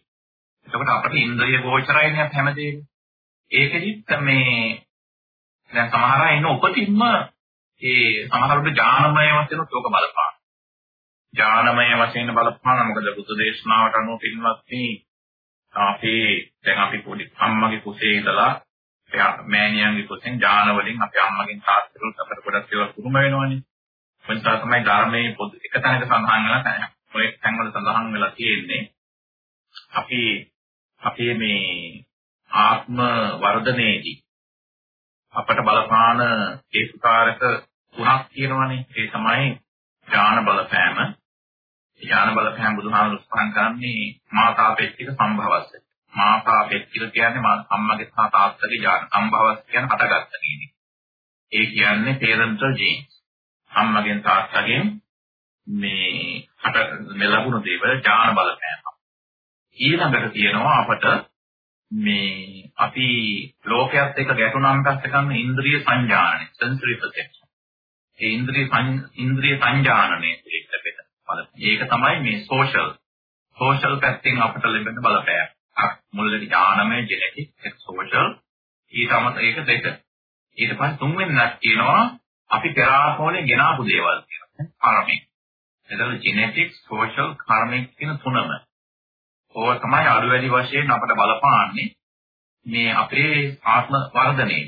[SPEAKER 3] එතකොට අපිට ඉන්ද්‍රිය ගෝචරයිනේ හැමදේම. ඒකෙදිත් මේ දැන් සමහර අය ඉන්න උපතින්ම ඒ සමහරවිට ඥානමය වශයෙන් උක බලපාන. ඥානමය වශයෙන් බලපාන මොකද බුදු දේශනාවට අනුව පින්වත්නි අපි දැන් අපි පොඩි අම්මගේ කුසේ ඉඳලා එයා මෑණියන්ගේ කුසෙන් ඥාන වලින් අපේ අම්මගෙන් තාත්තගෙන් අපට ගොඩක් ඒවා කුරුම වෙනවනේ. මොකද තමයි ධර්මයේ පොදු එක තැනක සඳහන් වෙලා නැහැ. ඔය තැන්වල සඳහන් වෙලා තියෙන්නේ අපි අපේ මේ ආත්ම වර්ධනයේදී අපට බලපාන ඒකාකාරක තුනක් තියෙනවානේ. ඒ තමයි ඥාන බලපෑම, ඥාන බලපෑම බුදුහාමුදුරු සඳහන් කරන්නේ මාතාපේක්ෂික සම්භවස්ස. මාතාපේක්ෂික කියන්නේ මා අම්මගේ සහ තාත්තගේ ඥාන සම්භවස්ස කියන හටගත්ත කියන්නේ. ඒ කියන්නේ parental genes. අම්මගෙන් තාත්තගෙන් මේ හට මේ ලැබුණු දේවල් ඥාන බලපෑම. ඊළඟට තියෙනවා අපට මේ අපි ලෝකයක් එක්ක ගැටුණාන් පස්සේ ගන්න ඉන්ද්‍රිය සංජානනය sensory perception. ඒ ඉන්ද්‍රිය ඉන්ද්‍රිය සංජානනය එක්ක ඒක තමයි මේ social social පැත්තෙන් අපිට ලැබෙන බලපෑම. මුලදී ඥානමය ජෙනටික් ඒක social ඊට අමත ඒක දෙක. ඊට පස්සේ තුන්වෙනික් කියනවා අපි පෙර ආත්මවලින් ගෙනාපු දේවල් කියලා. කර්මික. එතකොට ජෙනටික් social කර්මික කියන තුනම. ඕවා තමයි අඩු වැඩි වශයෙන් අපිට බලපාන්නේ මේ අපේ ආත්ම වර්ධනයේ.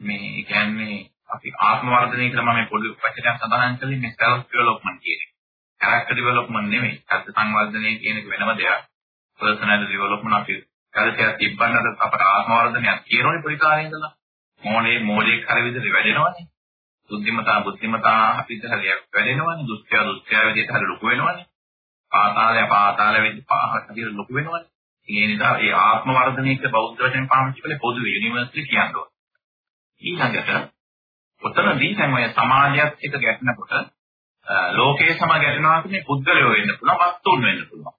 [SPEAKER 3] මේ කියන්නේ අපි ආත්ම වර්ධනය කියලා මම පොඩි වචනයක් සඳහන් කළේ මේ self development කියන එක. character development නෙමෙයි. අර්ථ සංවර්ධනය කියන එක වෙනම දෙයක්. personality development අපි කල්පයක් තිබ්බන්නට අපට ආත්ම වර්ධනයක් කියනෝනේ පොඩි කාලේ ඉඳලා. මොනේ මොලේ කර විදිහට වැඩෙනවනේ. බුද්ධිමතා බුද්ධිමතා අපිට හරියක් වැඩෙනවනේ. දුස්ත්‍ය දුස්ත්‍ය විදිහට හරිය ලොකු වෙනවනේ. පාතාලය පාතාල විදිහට පහකට විදිහට ලොකු වෙනවනේ. ඒ නිසා ඒ ආත්ම වර්ධනයක බෞද්ධ වචන පාවිච්චි කළේ පොදු යුනිවර්සිටි කියනවා. ඊළඟට ඔතනදී දැන් ඔය සමාජයත් එක්ක ගැටෙනකොට ලෝකයේ සමග ගැටෙනවා කියන්නේ පුද්ගලයෝ වෙන්න පුළුවන් වස්තුන් වෙන්න පුළුවන්.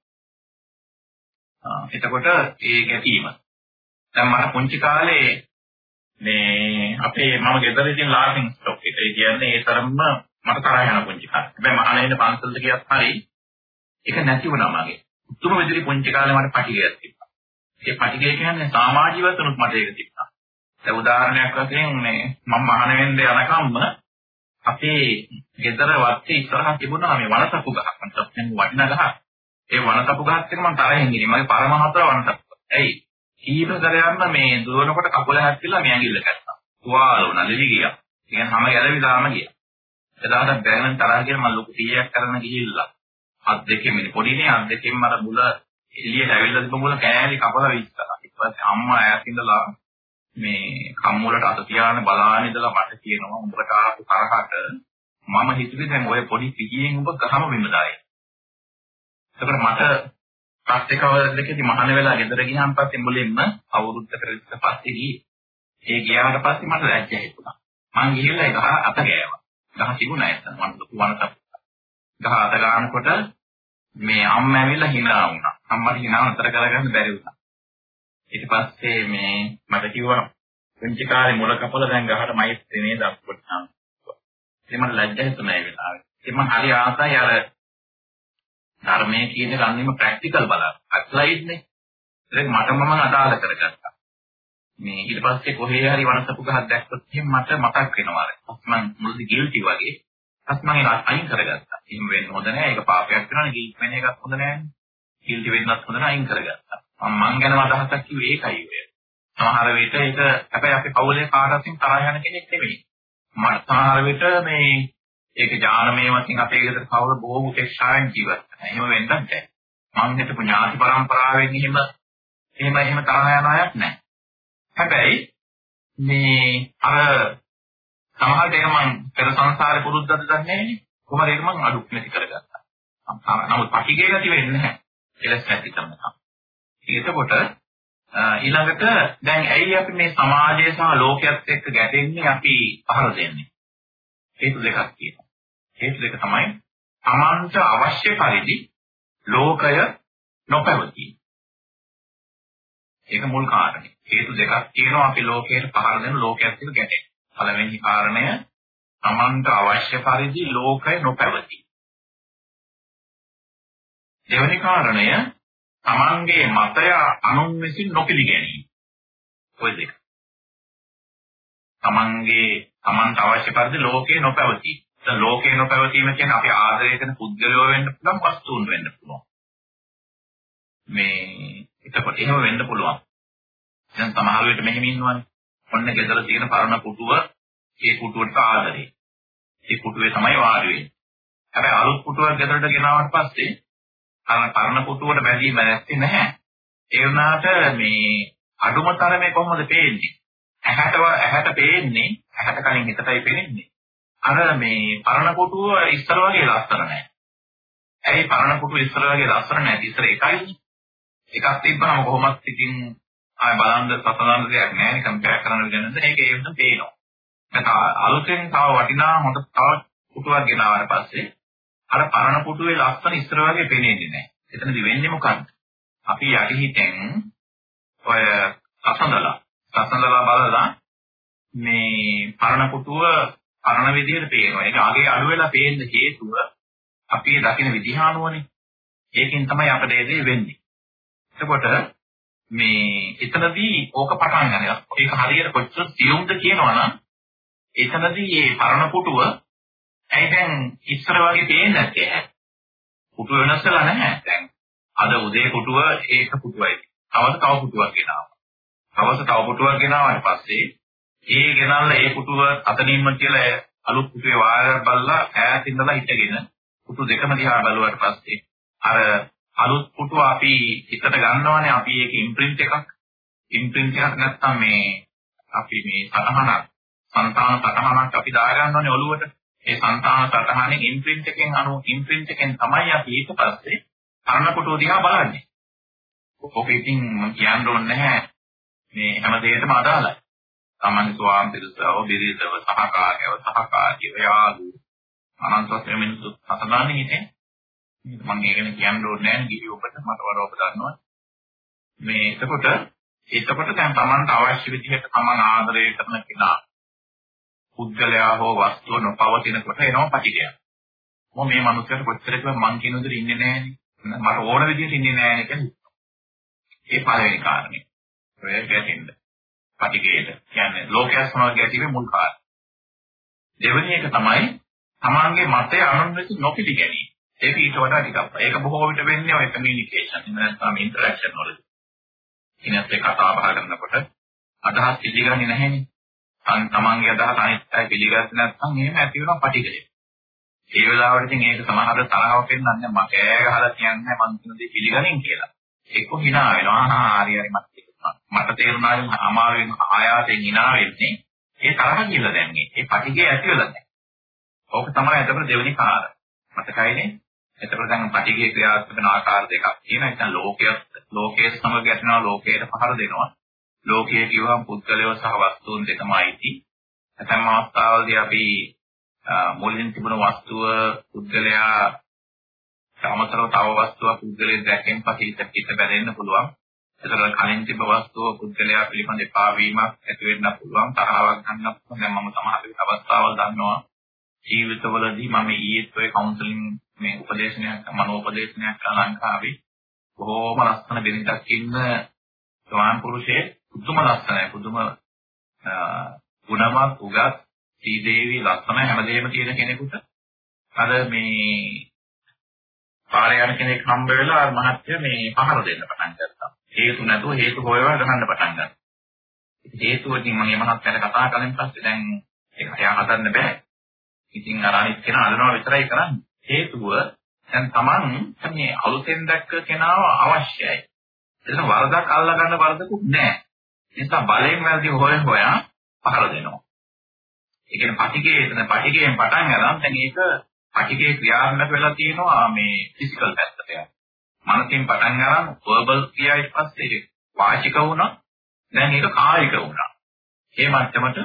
[SPEAKER 3] එතකොට ඒ ගැටීම දැන් මට පුංචි කාලේ මේ අපේ මම ගෙදර ඉතින් ලාෆින් ස්ටොක් එක. ඒ කියන්නේ ඒ තරම්ම මට තරහ යන පුංචි කාලේ. හැබැයි මම අනේ පන්සලට ගියත් හරි ඒක නැති වුණා මගේ. උතුම් විදිහේ පුංචි කාලේ මට පටිගයක් තිබ්බා. ඒ පටිගය කියන්නේ සමාජීය වතුනුත් මට ඒක තිබ්බා. දැන් උදාහරණයක් වශයෙන් මේ මම මහාන වෙන්න යනකම්ම අපේ ගෙදර වත්තේ ඉස්සරහ තිබුණා මේ වනසපු ගහක්. මම වටිනා ගහක්. ඒ වනසපු ගහත් එක්ක මම තරහින් ගිහින් මගේ පරම හතර වනසපු. ඇයි? කීප කරයන්ම මේ දුවනකොට කකුල හැප්පිලා මේ ඇඟිල්ල කැස්සා. තුවාල වුණා, දෙවි ගියා. ඉතින් හැම ගැලවිලාම ගියා. එදාට බැරෙන තරහ කියලා මම ලොකු 100ක් කරන්න ගිහිල්ලා අත් දෙකෙම පොඩිනේ අත් දෙකෙන් අර බුල එළියට ඇවිල්ලා තිබුණ බුල කෑලි කපලා විශ්ලා. ඊට පස්සේ අම්මා ඈත ඉඳලා මේ කම්මුලට අත තියාගෙන බලාගෙන ඉඳලා මට කියනවා උඹට ආපු තරහට මම හිතුවේ දැන් ඔය පොඩි පිටියෙන් උඹ ගහම වෙන්නදායි. ඒකට මට පස්සේ කවදකදී මහාන වෙලා ගෙදර ගියාන් පස්සේ මුලින්ම අවුරුද්දකට විතර පස්සේ ගියේ. ඒ ගියාට පස්සේ මට ලැජ්ජා හිතුණා. මං ගිහිල්ලා ගහ අත ගෑවා. ගහ තිබුණා එතන මම ලොකු වනසක්. ගහ අත ගන්නකොට මේ අම්මා ඇවිල්ලා hina වුණා. අම්මට hina අතර කරගන්න බැරි වුණා. ඊට පස්සේ මේ මට කිව්වා පුංචි කාලේ මුල කපලා දැන් ගහට මෛත්‍රී නේද අප්පුත් නම්. ඉතින් මට ලැජ්ජා හිතුණා ඒ වෙලාවේ. ඉතින් මම හරි ආසයි අර ධර්මයේ කියන ගන්නෙම ප්‍රැක්ටිකල් බලන්න. ඇප්ලයිඩ් නේ. ඒක මට මම අදාළ කරගත්තා. මේ ඊට පස්සේ කොහේ හරි වනසපු ගහක් දැක්කොත් එහෙනම් මට මතක් වෙනවා අර. මම මුලදී ගිල්ටි වගේ. ඊපස් මම ඒක අයින් කරගත්තා. එහෙම වෙන්න හොඳ නැහැ. ඒක පාපයක් වෙනවනේ. ගිල්ට් වෙන එකක් හොඳ නැහැ. ගිල්ටි වෙන්නත් හොඳ නැහැ. අයින් කරගත්තා. මම මං ගැනම අදහසක් කිව්වේ ඒකයි ඔය. සමහර විට ඒක හැබැයි අපි පවුලේ කාටවත් තරහ යන කෙනෙක් නෙමෙයි. මට සමහර විට මේ ඒක ඥානමය වශයෙන් අපේ ගෙදර පවුල බොහොම උපේක්ෂාවෙන් ජීවත් වෙනවා. එහෙම වෙන්නත් බැහැ. මං හිතපු ඥාති පරම්පරාවෙන් එහෙම එහෙම එහෙම තරහ යන අයක් නැහැ. හැබැයි මේ අර සමහර දෙයක් මං පෙර සංසාරේ පුරුද්දද දන්නේ නැහැ. කොහොමද ඒක මං අඩු නැති කරගත්තා. නමුත් පටිගේ ගති වෙන්නේ නැහැ. කෙලස් නැති කරනවා. එතකොට ඊළඟට දැන් ඇයි අපි මේ සමාජය සහ ලෝකයේත් එක්ක ගැටෙන්නේ අපි පහර දෙන්නේ? හේතු දෙකක් තියෙනවා. හේතු දෙක තමයි තමන්ට අවශ්‍ය පරිදි ලෝකය නොපැවතී. ඒක මුල් කාරණේ. හේතු දෙකක් තියෙනවා අපි ලෝකයට පහර දෙන ලෝකයක් එක්ක ගැටෙන. පළවෙනි කාරණය තමන්ට අවශ්‍ය පරිදි ලෝකය නොපැවතී. දෙවෙනි කාරණය තමන්ගේ මතය අනුන් විසින් නොපිළිගැනීම. ඔය දෙක. තමන්ගේ තමන්ට අවශ්‍ය පරිදි ලෝකේ නොපැවතී. දැන් ලෝකේ නොපැවතීම කියන්නේ අපි ආදරය කරන පුද්ගලයෝ වෙන්න පුළුවන් වස්තුන් වෙන්න පුළුවන්. මේ එතකොට එහෙම වෙන්න පුළුවන්. දැන් සමහර වෙලට මෙහෙම ඉන්නවනේ. ඔන්න ගෙදර තියෙන පරණ පුටුව ඒ පුටුවට ආදරේ. ඒ පුටුවේ තමයි වාඩි වෙන්නේ. හැබැයි අලුත් පුටුවක් ගෙදරට ගෙනාවට පස්සේ අර පරණ පුටුවට බැඳීම නැත්තේ නැහැ. ඒ වුණාට මේ අඩුම තරමේ කොහොමද පේන්නේ? ඇහැට ඇහැට පේන්නේ ඇහැට කලින් හිතටයි පේන්නේ. අර මේ පරණ පුටුව ඉස්සර වගේ ලස්සන නැහැ. ඇයි පරණ පුටුව ඉස්සර වගේ ලස්සන නැති? ඉස්සර එකයි. එකක් තිබ්බම කොහොමත් ඉතින් ආය බලන්න සතනන්න දෙයක් නැහැ කම්පෙයාර් කරන්න විදිහට ඒක ඒ වෙනම පේනවා. නැත්නම් අලුතෙන් තව වටිනා හොඳ තව පුටුවක් ගෙනාවට පස්සේ අර පරණ පුටුවේ ලස්සන ඉස්සර වගේ පේන්නේ නැහැ. එතනදි වෙන්නේ මොකක්ද? අපි යටිහිතෙන් ඔය සසඳලා සසඳලා බලලා මේ පරණ පුටුව පරණ විදිහට පේනවා. ඒක අගේ අඩු වෙලා පේන්න හේතුව අපි දකින විදිහ අනුවනේ. ඒකෙන් තමයි අපිට ඒ දේ වෙන්නේ. එතකොට මේ එතනදී ඕක පටන් ගන්නවා. ඒක හරියට කොච්චර සියුම්ද කියනවනම් එතනදී මේ පරණ පුටුව ඇයි දැන් ඉස්සර වගේ පේන්නේ නැත්තේ? පුටුව වෙනස් වෙලා නැහැ. දැන් අද උදේ පුටුව ඒක පුටුවයි. තවද තව පුටුවක් ගෙනාවා. තවද තව පුටුවක් ගෙනාවාට පස්සේ ඒ ගෙනල්ලා ඒ පුටුව අතනින්ම කියලා අලුත් පුටුවේ වායරයක් බලලා ඈත ඉඳලා හිටගෙන පුටු දෙකම දිහා බැලුවාට පස්සේ අර අලුත් පුටුව අපි හිතට ගන්නවානේ අපි ඒක ඉම්ප්‍රින්ට් එකක්. ඉම්ප්‍රින්ට් එකක් නැත්තම් මේ අපි මේ සතහනක් සංතාන සතහනක් අපි දාගන්නවානේ ඔළුවට. ඒ සංතාන සතහනේ ඉම්ප්‍රින්ට් එකෙන් අනු ඉම්ප්‍රින්ට් එකෙන් තමයි අපි ඊට පස්සේ පරණ පුටුව දිහා බලන්නේ. ඔක ඉතින් කියන්න ඕනේ නැහැ. මේ හැම දෙයකටම අදාළයි. සාමාන්‍ය ස්වාම පිළිසව බිරිඳව සහකාරයව සහකාරියව යාළු අනන්තවත් මිනිස්සු අසදාන්නේ හිතේ මම ඒක ගැන කියන්න ඕනේ නැහැ ගිහි ඔබට මට වඩා ඔබ දන්නවා. මේ එතකොට එතකොට දැන් Tamanට අවශ්‍ය විදිහට Taman ආදරය කරන කෙනා පුද්ගලයා හෝ වස්තුව නොපවතිනකොට එනවා පටිගයක්. මොම මේ මනුස්සයාට කොච්චර කිව්ව මං කියන විදිහට ඉන්නේ නැහැනේ මට ඕන විදිහට ඉන්නේ නැහැනේ කියන්නේ ඒ පළවෙනි කාරණේ. ඔය ගැටෙන්න. පටිගේට කියන්නේ ලෝකයේ සමාජ ගැටීමේ මුල් කාරණා. දෙවෙනි එක තමයි තමාගේ මතය අනුන්වෙත නොපිළිගැනීම ඒක ඊට වඩා ටිකක්. ඒක බොහෝ විට වෙන්නේ ඔය කමියුනිකේෂන් එහෙම නැත්නම් ඉන්ටරැක්ෂන් වල. ඉනත් එක්ක කතා බහ කරනකොට අදහස් පිළිගන්නේ නැහැනේ. අන් තමන්ගේ අදහස් අනිත් අය පිළිගන්නේ නැත්නම් එහෙම ඇති වෙනවා පටිඝය. ඒ වෙලාවට ඉතින් ඒක සමහර තරහව පෙන්නන්නේ මම කෑ ගහලා කියන්නේ මං කියන දේ පිළිගනින් කියලා. ඒක hina වෙනවා. හරි හරි මට තේරුණා අමාරුවෙන් ආයාසයෙන් hina වෙන්නේ. ඒ තරහ කියලා දැන්නේ. ඒ පටිගේ ඇති වෙලා නැහැ. ඕක තමයි එතකොට දෙවෙනි කාරණා. මතකයිනේ? එතකොට දැන් පටිගේ ක්‍රියාත්මක වෙන ආකාර දෙකක් තියෙනවා. නැත්නම් ලෝකයේ ලෝකයේ සමග ගැටෙනවා ලෝකයට පහර දෙනවා. ලෝකයේ කිව්වම පුද්ගලයෝ සහ වස්තුන් දෙකමයිති. ඇතැම් අවස්ථාවලදී අපි මුලින් තිබුණ වස්තුව පුද්ගලයා සමතරව තව වස්තුවක් පුද්ගලයෙක් දැකෙන් පස්සේ හිත බැඳෙන්න පුළුවන්. ඒතර කලින් තිබ්බ වස්තුව පුද්ගලයා පිළිබඳ එපා වීමක් ඇති වෙන්න පුළුවන් තරහවක් ගන්න පුළුවන්. දැන් මම සමහර අවස්ථාවල් දන්නවා ජීවිතවලදී මම ඊයේත් ඔය කවුන්සලින් මේ උපදේශනයක් මනෝපදේශනයක් ලංකාවේ බොහෝම ලස්සන බිරිඳක් ඉන්න ස්වාම පුරුෂයේ පුදුම ලස්සනයි පුදුම ගුණවත් උගත් සීදේවි ලස්සන හැමදේම තියෙන කෙනෙකුට අර මේ පාරේ යන කෙනෙක් හම්බ වෙලා අර මහත්ය මේ පහර දෙන්න පටන් ගත්තා. හේතු නැතුව හේතු හොයවා ගහන්න පටන් ගත්තා. හේතුව ඉතින් මම මහත්යට කතා කලින් පස්සේ දැන් ඒක එයා හදන්න බෑ. ඉතින් අර අනිත් කෙනා අදනවා විතරයි කරන්නේ. හේතුව දැන් Taman මේ අලුතෙන් දැක්ක කෙනාව අවශ්‍යයි. එතන වරදක් අල්ලා ගන්න වරදකුත් නැහැ. ඒ නිසා බලයෙන් වැරදි හොය හොයා පහර දෙනවා. ඒ කියන්නේ පටිගේ එතන පටිගයෙන් පටන් ගන්න දැන් ඒක පටිගේ ක්‍රියාත්මක වෙලා තියෙනවා මේ ෆිසිකල් පැත්තට යන. මනසින් පටන් ගන්න වර්බල් ක්‍රියා ඊට පස්සේ වාචික වුණා. දැන් ඒක කායික වුණා. මේ මට්ටමට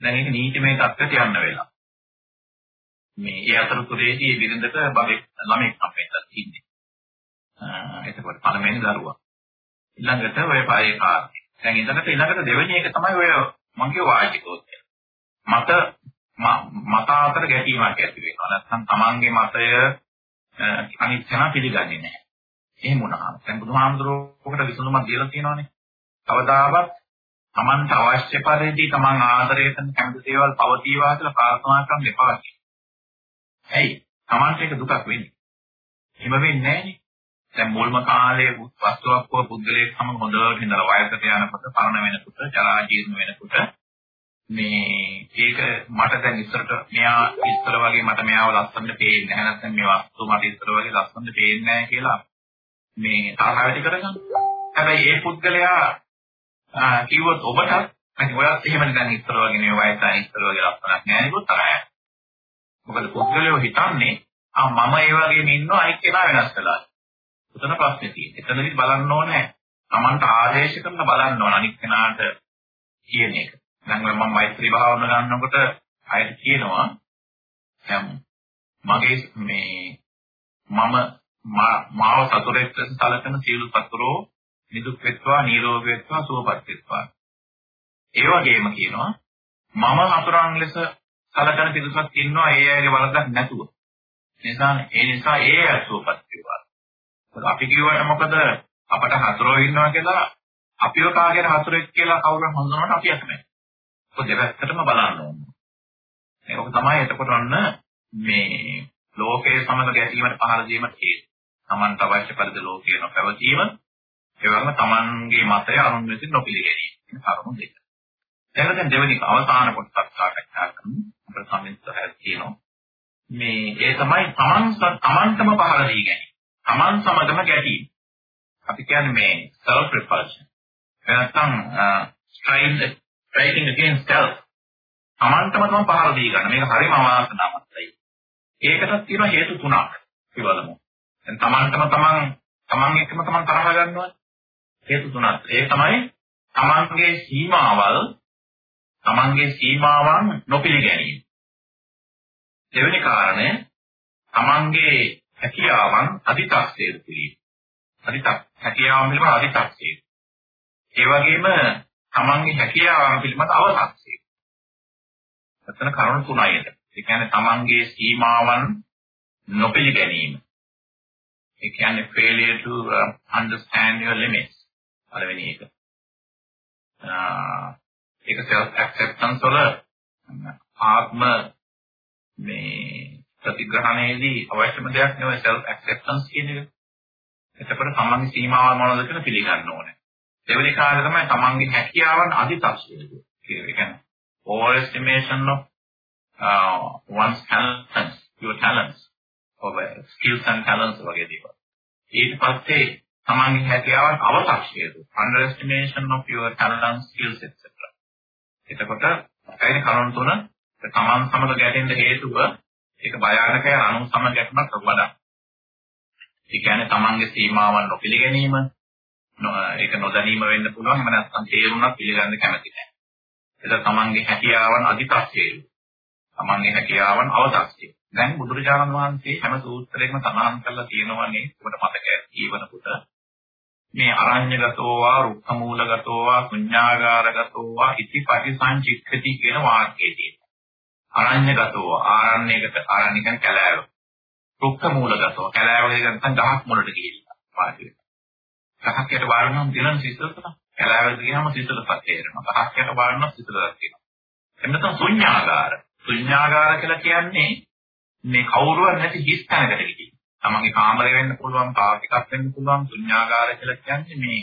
[SPEAKER 3] දැන් ඒක නීතිමය තත්ත්වයට යන්න වෙලා. මේ ඒ අතරතුරේදී බිරිඳට බබෙක් ළමෙක් අපේට ඉන්නේ. එතකොට පළවෙනි දරුවා. ඊළඟට ඔය පායේ කාර්යය. දැන් ඊළඟට ඊළඟට දෙවෙනි එක තමයි ඔය මගේ වාචිකෝත්ය. මත මත අතර ගැටීමක් ඇති වෙනවා. නැත්නම් තමන්ගේ මතය අනිත් කෙනා පිළිගන්නේ නැහැ. එහෙම වුණාම දැන් බුදුහාමුදුරුවෝකට විසඳුමක් දීලා තියෙනවානේ. කවදාවත් තමන්ට අවශ්‍ය පරිදි තමන් ආදරය කරන කැමති දේවල් පවතිවා කියලා ප්‍රාර්ථනා කරන්න එපා කියලා. ඇයි? තමන්ට ඒක දුකක් වෙන්නේ. එහෙම වෙන්නේ නැහැනේ. දැන් මුල්ම කාලයේ වස්තුවක් හෝ පුද්ගලයෙක් සමග හොඳට ඉඳලා වයසට යනකොට පරණ වෙනකොට ජරා ජීර්ණ වෙනකොට මේ ඒක මට දැන් ඉස්සරට මෙයා ඉස්සර වගේ මට මෙයාව ලස්සනට පේන්නේ නැහැ නැත්නම් මේ වස්තු මට ඉස්සර වගේ ලස්සනට පේන්නේ නැහැ කියලා මේ තරහ වැඩි කරගන්න. හැබැයි ඒ පුද්ගලයා කිව්වොත් ඔබට අනිත් ඔයත් එහෙමනේ දැන් ඉස්සර වගේ මේ වයසයි ඉස්සර වගේ ලස්සනක් නැහැ නේද තරහයි. මොකද පුද්ගලයෝ හිතන්නේ ආ මම ඒ වගේම ඉන්නවා අනිත් කෙනා වෙනස් කළා. උතන ප්‍රශ්නේ තියෙන්නේ. එතනදි බලන්න ඕනේ Tamanට ආදේශ කරන බලන්න ඕන අනිත් කෙනාට කියන එක. දැන් මම මෛත්‍රී භාවනා ගන්නකොට අයත් කියනවා දැන් මගේ මේ මම මාව සතුරෙක් ලෙස සැලකෙන සියලු සතුරෝ නිදුක් වෙත්වා නිරෝගී වෙත්වා සුවපත් වෙත්වා. ඒ වගේම කියනවා මම අතුරන් ලෙස සලකන පිටසක් ඉන්නවා ඒ අයගේ වරදක් නැතුව. නිසා ඒ නිසා ඒ අය සුවපත් වෙනවා. අපි කියවට මොකද අපට හතුරෝ ඉන්නවා කියලා අපිව කාගේ හතුරෙක් කියලා කවුරුන් හඳුනනවට අපි අකමැයි. ඔය දෙපැත්තටම බලන්න ඕනේ. ඒක තමයි එතකොට ඔන්න මේ ලෝකයේ සමග ගැටීමට පහර දීමට හේතු. Tamanට අවශ්‍ය පරිදි ලෝකයේ නොපැවතීම, ඒ වගේම Tamanගේ මතය අනුන් විසින් නොපිළිගැනීම. මේ කරුණු දෙක. දැන් දැන් දෙවෙනි අවසාන කොටසක් සාකච්ඡා කරමු. අපිට සම්මිතය තියෙනවා. මේ ඒ තමයි Taman Tamanටම පහර දී ගැනීම. Taman සමගම ගැටීම. අපි කියන්නේ මේ self repulsion. නැත්නම් stride fighting against self. Tamanටම තමයි පහර දී ගන්න. මේක හරිම අවාසනාවන්තයි. ඒකටත් තියෙන හේතු තුනක් කිවලමු. දැන් Tamanටම Taman Taman එක්කම Taman තරහ ගන්නවා. හේතු තුනක්. ඒ තමයි Tamanගේ සීමාවල් Tamanගේ සීමාවන් නොපිළිගැනීම. දෙවෙනි කාරණය Tamanගේ හැකියාවන් අධිතක්සේරු කිරීම. අධිතක් හැකියාවන් පිළිබඳ අධිතක්සේරු. ඒ වගේම තමන්ගේ හැකියාවන් පිළිබඳ අවසක්තිය. එතන කරුණු තුනයි එතන. ඒ කියන්නේ තමන්ගේ සීමාවන් නොපිළිගැනීම. ඒ කියන්නේ failure to uh, understand your limits. පළවෙනි එක. ඒක self acceptance වල ආත්ම මේ ප්‍රතිග්‍රහණයේදී අවශ්‍යම දෙයක් නෙවෙයි self acceptance කියන එක. එතකොට තමන්ගේ සීමාවල් මොනවද කියලා පිළිගන්න ඕනේ. දෙවෙනි කාර්යය තමයි තමන්ගේ හැකියාවන් අධිතක්ෂණය. ඒ කියන්නේ overestimation of uh, one's talents your talents or skills and talents වගේ දේවල්. ඊට පස්සේ තමන්ගේ හැකියාවන් අව탁ෂේරු underestimation of your talents skills etc. එතකොට ඒකේ කරුණු තුන තමන් සමග ගැටෙන්න හේතුව ඒක භයානකයි අනුන් සමග ගැටුමක් වඩා. ඒ කියන්නේ තමන්ගේ සීමාවන් නොපිළිගැනීම ඒක නොදැනීම වෙන්න පුළුවන් එහෙම නැත්නම් තේරුණා පිළිගන්න කැමති නැහැ. ඒක තමන්ගේ හැකියාවන් අධිපස්සේ. තමන්ගේ හැකියාවන් අවදස්සේ. දැන් බුදුරජාණන් වහන්සේ හැම සූත්‍රයකම සඳහන් කරලා තියෙනවානේ ඔබට මතකයි ජීවනපුත මේ අරඤ්‍යගතෝ වා රුක්ඛමූලගතෝ වා ශුඤ්ඤාගාරගතෝ වා ඉති පටිසංචික්ඛති කියන වාක්‍යයේ තියෙනවා. අරඤ්‍යගතෝ ආරණ්‍යයකට ආරණ්‍ය කියන්නේ කැලෑව. රුක්ඛමූලගතෝ කැලෑවක නැත්නම් ගහක් මුලට ගිහිල්ලා වාක්‍යය. ගහක් යට වාරණම් දිනන සිසලට කැලෑවක ගියාම සිසලපත් තේරෙනවා. ගහක් යට වාරණම් සිසලක් තියෙනවා. එන්නතම ශුඤ්ඤාගාර. ශුඤ්ඤාගාර කියලා කියන්නේ මේ කවුරුවත් නැති හිස් තැනකට ගිහින්. තමන්ගේ කාමරේ වෙන්න පුළුවන්, පාක් එකක් වෙන්න පුළුවන් ශුන්‍යාගාර කියලා කියන්නේ මේ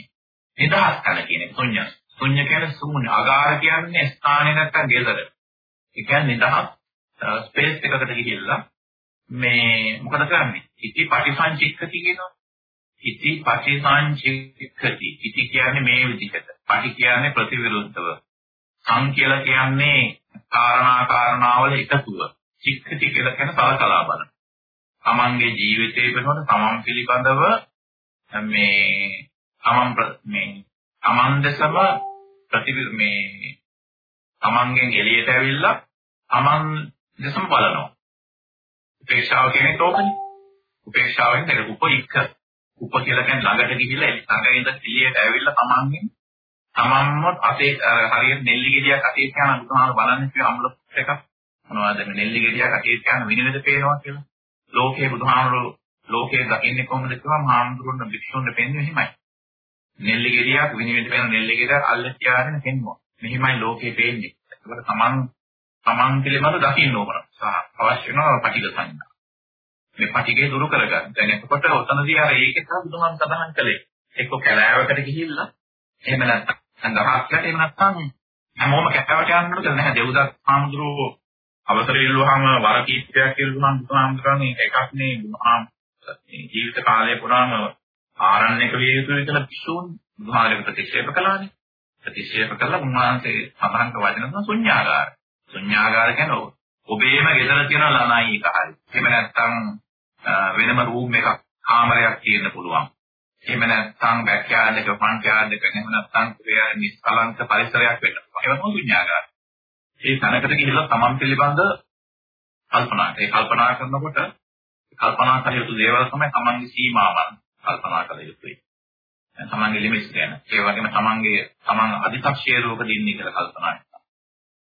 [SPEAKER 3] නිදහස් තැන කියන එක. ශුන්‍ය. ශුන්‍ය කියන්නේ ශූන්‍ය. අගාර කියන්නේ ස්ථානේ නැත්තම් ගෙදර. ඒ කියන්නේ නිදහස් ස්පේස් එකකට ගිහිල්ලා මේ මොකද කරන්නේ? ඉති පටිසංචික්කති කියනවා. ඉති පටිසංචික්කති. ඉති කියන්නේ මේ විදිහට. පටි කියන්නේ ප්‍රතිවිරුද්ධව. සං කියලා කියන්නේ කාරණා කාරණාවල එකතුව. චික්කති කියලා කියන සලකලා බලන. තමන්ගේ ජීවිතේ වෙනකොට තමන් පිළිබඳව මේ තමන් මේ තමන් දෙසම ප්‍රතිවි මේ තමන්ගෙන් එළියට ඇවිල්ලා තමන් දෙසම බලනවා. උපේක්ෂාව කියන්නේ තෝකනේ. උපේක්ෂාවෙන් දෙක උපයික්ක උප කියලා කියන්නේ ළඟට ගිහිල්ලා ළඟ ඉඳ එළියට ඇවිල්ලා තමන්ගෙන් තමන්ම අතේ හරියට නෙල්ලි ගෙඩියක් අතේ තියාන බුදුහාම බලන්නේ කිය අම්ල එකක් මොනවද මේ නෙල්ලි ගෙඩියක් අතේ තියාන විනිවිද පේනවා කියලා. ලෝකයේ බුදුහාමුදුරුවෝ ලෝකයේ දකින්නේ කොහොමද කියලා මහාමුදුරුවෝ භික්ෂුන්ට පෙන්වන්නේ එහෙමයි. නෙල්ලි ගෙඩියක් විනිවිද පේන නෙල්ලි ගෙඩියක් අල්ලස් තියාගෙන පෙන්වනවා. මෙහිමයි ලෝකේ පේන්නේ. ඒකට තමන් තමන් පිළිබඳ දකින්න ඕන. අවශ්‍ය වෙනවා පටිඝ සංඥා. මේ පටිඝය දුරු කරගන්න. දැන් එතකොට ඔතනදී අර ඒකේ තමයි බුදුහාම සඳහන් කළේ. එක්ක කැලෑවකට ගිහිල්ලා එහෙම නැත්නම් ගහක්කට එහෙම නැත්නම් හැමෝම කැලෑවට යන්න ඕනද නැහැ. දෙව්දත් ආමුදුරෝ අවසර ඉල්ලුවාම වර කීපයක් ඉල්ලුවාම බුදුහාමුදුරන් එකක් නේ බුදුහාම ජීවිත කාලය පුරාම ආරණ්‍යක විය යුතුයි කියලා පිසුන් බුදුහාමරේ ප්‍රතික්ෂේප කළානේ. ප්‍රතික්ෂේප කළා උන්වහන්සේ සමහරක වචන තමයි ශුන්‍යාගාර. ශුන්‍යාගාර කියන්නේ ඔබේම ගෙදර තියෙන ළනයි එක හරි. එහෙම නැත්නම් වෙනම රූම් එකක් කාමරයක් තියෙන්න පුළුවන්. එහෙම නැත්නම් බෑක්යාඩ් එක ෆ්‍රන්ට් යාඩ් එක එහෙම නැත්නම් නිස්කලංක පරිසරයක් වෙන්න පුළුවන්. ඒක තමයි ශුන්‍යාගාර. ඒ තැනකට ගිහිල්ලා තමන් පිළිබඳ කල්පනා ඒ කල්පනා කරනකොට කල්පනා කළ යුතු දේවල් තමයි තමන්ගේ සීමාවන් කල්පනා කළ යුතුයි. තමන්ගේ ලිමිට්ස් ගැන. ඒ වගේම තමන්ගේ තමන් අධිතක්ෂේරුවක දින්නේ කියලා කල්පනා කරනවා.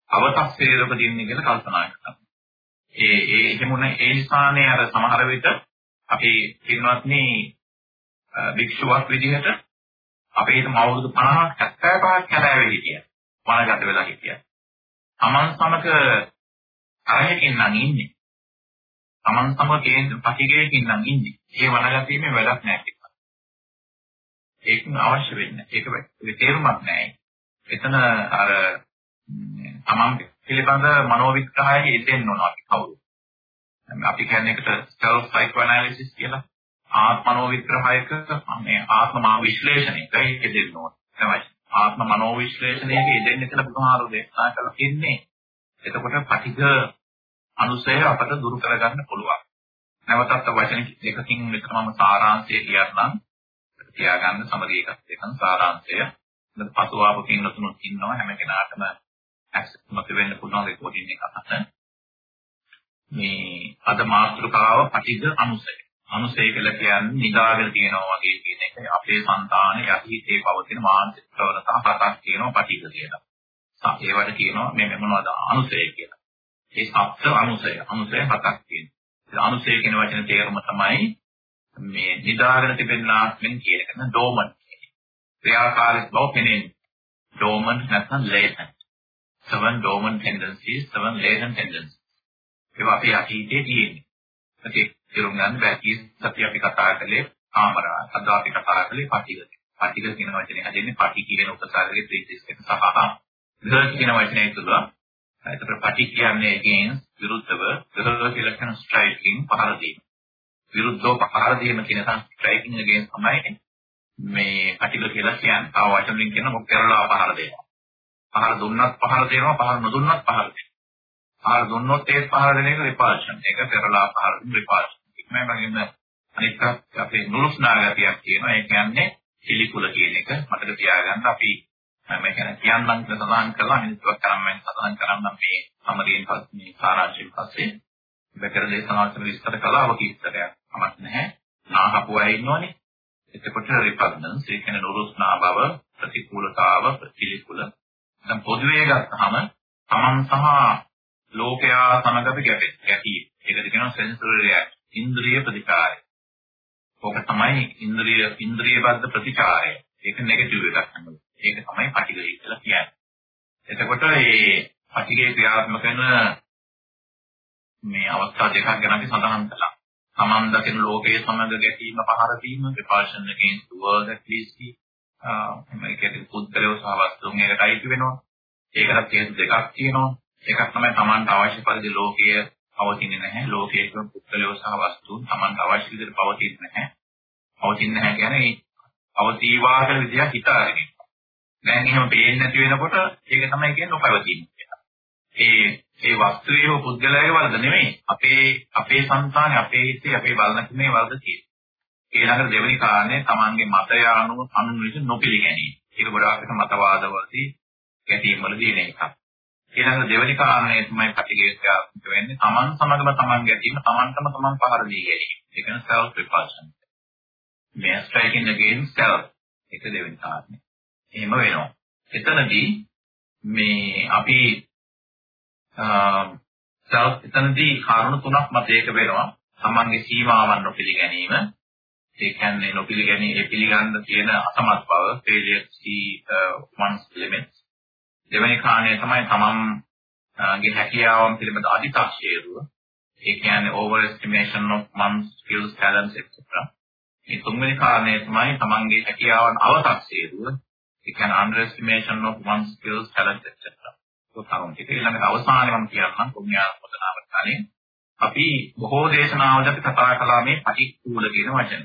[SPEAKER 3] අවතක්ෂේරුවක දින්නේ කියලා කල්පනා කරනවා. ඒ ඒ එහෙමුණ ඒ නිසානේ අර සමහර විට අපි පින්වත්නි වික්ෂුවක් විදිහට අපේ හිතම අවුරුදු 50ක් 75ක් කැලෑවේ හිටියා. වනගත වෙලා හිටියා. Taman සමග අරහකින් නම් ඉන්නේ. Taman සමග කේන්ද්‍ර පටිගයකින් නම් ඉන්නේ. ඒ වනගතීමේ වැඩක් නැහැ කියලා. ඒක අවශ්‍ය වෙන්නේ. ඒක ඒ තේරුමක් නැහැ. එතන අර Taman පිළිබඳ මනෝවිග්‍රහය ඉදෙන්න ඕන අපි කවුරු. අපි කියන්නේ එකට self psychoanalysis කියලා. ආත්මනෝ විග්‍රහයක මේ ආත්ම විශ්ලේෂණයක ඉදෙන්න ඕන. තමයි. ආත්ම මනෝ විශ්ලේෂණයක යෙදෙන්න කියලා බුදුහාරු දේශනා කළා කියන්නේ. එතකොට පටිඝ අනුසය අපට දුරු කරගන්න පුළුවන්. නැවතත් වචන දෙකකින් මෙතනම සාරාංශය කියන්නම්. තියාගන්න සමගිය එකක් දෙකන් සාරාංශය. ඉතින් පසුවාප පින්නතුණුත් ඉන්නවා හැම කෙනාටම ඇක්සස් මත වෙන්න පුළුවන් රෙකෝඩින් එක අහන්න. මේ අද මාතෘකාව පටිඝ අනුසය. අනුසය කියලා කියන්නේ නිදාගෙන තියෙනවා වගේ කියන එක අපේ సంతානයේ අතීතයේ පවතින මානසික ප්‍රවණතා හතක් තියෙනවා පටිඝ කියලා. ඒවට කියනවා මේ මොනවද අනුසය කියලා. ඒ සප්ත අනුසය අනුසය හතක් තියෙනවා. අනුසය කියන වචන තේරුම තමයි මේ නිදාගෙන තිබෙනාක්ෙන් කියන එක න dormant ක්‍රියාකාරී බව පෙනෙන dormant නැත්නම් latent seven dormant tendencies seven latent tendencies ඒවා අපේ අතීතයේ තියෙන්නේ. ඒකේ තේරුම් ගන්න බෑ. කී සත්‍ය අපි කතා කළේ ආමරා. අද අපි කතා කළේ පටිඝ. පටිඝ කියන වචනේ හැදෙන්නේ පටි කියන උපසර්ගයේ ප්‍රීතිස් එක සහ ඝ කියන වචනේ තුල ඒතර පටි කියන්නේ against විරුද්ධව විරුද්ධ කියලා කියන striking පහර දීම. විරුද්ධව පහර දීම කියන striking against තමයි මේ පටිල කියලා කියන්නේ. තව වචනෙන් කියන මොකක් කරලා පහර දෙනවා. පහර දුන්නත් පහර දෙනවා, පහර නොදුන්නත් පහර දෙනවා. පහර දුන්නොත් ඒ පහර දෙන එක repulsion. ඒක පෙරලා පහර දුන්න repulsion. ඉක්මන වගේම අනිත් අපේ නුරුස්නාගතියක් තියෙනවා. ඒ කියන්නේ පිළිකුල කියන එක මතක තියාගන්න අපි මම කියන්නේ කියන්නම් කියලා සඳහන් කළා මිනිස්සුක් කරන්නේ සඳහන් කරන්න මේ සමරියෙන් පස්සේ මේ සාරාංශයෙන් පස්සේ වෙතර දේශනාවල විස්තර කළා ඔක ඉස්තරයක් අමත් නැහැ නාහපු අය ඉන්නෝනේ එතකොට රිපග්නන්ස් ඒ කියන්නේ නුරුස්නා බව ප්‍රතිකූලතාව ප්‍රතිලිකුල දැන් පොදුවේ ගත්තාම තමන් සහ ලෝකයා සමග අපි ගැටි ඒකද කියනවා සෙන්සරි රියැක්ට් ඉන්ද්‍රිය ප්‍රතිකාරය ඕක තමයි ඉන්ද්‍රිය ඉන්ද්‍රිය බද්ධ ප්‍රතිචාරය. ඒක නෙගටිව් එකක් නෙමෙයි. ඒක තමයි පටිඝය කියලා කියන්නේ. එතකොට මේ පටිඝය ක්‍රියාත්මක වෙන මේ අවස්ථා දෙකක් ගැන අපි සඳහන් කළා. සමන් දකින ලෝකයේ සමග ගැටීම පහර දීම, repulsion against the world at least මේ කියන්නේ පුද්ගලයෝ සහ වස්තුන් එකට අයිති වෙනවා. ඒකට හේතු දෙකක් තියෙනවා. එකක් තමයි Tamanට අවශ්‍ය පරිදි ලෝකයේ පවතින්නේ නැහැ. ලෝකයේ පුද්ගලයෝ සහ වස්තුන් Tamanට අවශ්‍ය විදිහට පවතින්නේ නැහැ. පවතින්නේ නැහැ කියන්නේ අවතීවා කියලා විදියක් හිතාගෙන. දැන් එහෙම පේන්නේ නැති වෙනකොට ඒක තමයි කියන්නේ නොපවතින්නේ කියලා. ඒ ඒ වස්තුවේ පුද්ගලයාගේ වරද නෙමෙයි. අපේ අපේ సంతානේ අපේ හිතේ අපේ බලනකමේ වරද තියෙන්නේ. ඊළඟට දෙවෙනි කාරණේ Tamanගේ මතය අනුව අනුනිස නොපිළිගැනීම. ඒක ගොඩාක් එක මතවාදවලදී ගැටීම් වලදී එන එකක්. ඊළඟ දෙවෙනි කාරණේ තමයි ප්‍රතිගේශයක් වෙන්නේ. Taman සමගම Taman ගැටීම Tamanටම Taman පහර දී ගැනීම. ඒක කියන්නේ self repulsion. මේ striking against self. ඒක දෙවෙනි කාරණේ. එහෙම වෙනවා. එතනදී මේ අපි self එතනදී කාරණා තුනක් මතයක වෙනවා. තමන්ගේ සීමාවන් නොපිළිගැනීම. ඒ කියන්නේ නොපිළිගැනීම ඒ පිළිගන්න තියෙන අසමත් බව, failure to see uh, one's limits. දෙවෙනි කාරණය තමයි තමන්ගේ හැකියාවන් පිළිබඳ අධිතාක්ෂේරුව. ඒ කියන්නේ overestimation of one's skills, talents etc. මේ තුන්වෙනි කාරණය තමයි තමන්ගේ හැකියාවන් අව탁සේරුව. ඒ කියන්නේ underestimation of one's skills, talents etc. උදාහරණ ටික ඊළඟට අවසානයේ මම කියන්නම් පුණ්‍යාවතනාවට කලින් අපි බොහෝ දේශනාවලදී අපි කතා කළා මේ පටික්කුල කියන වචන.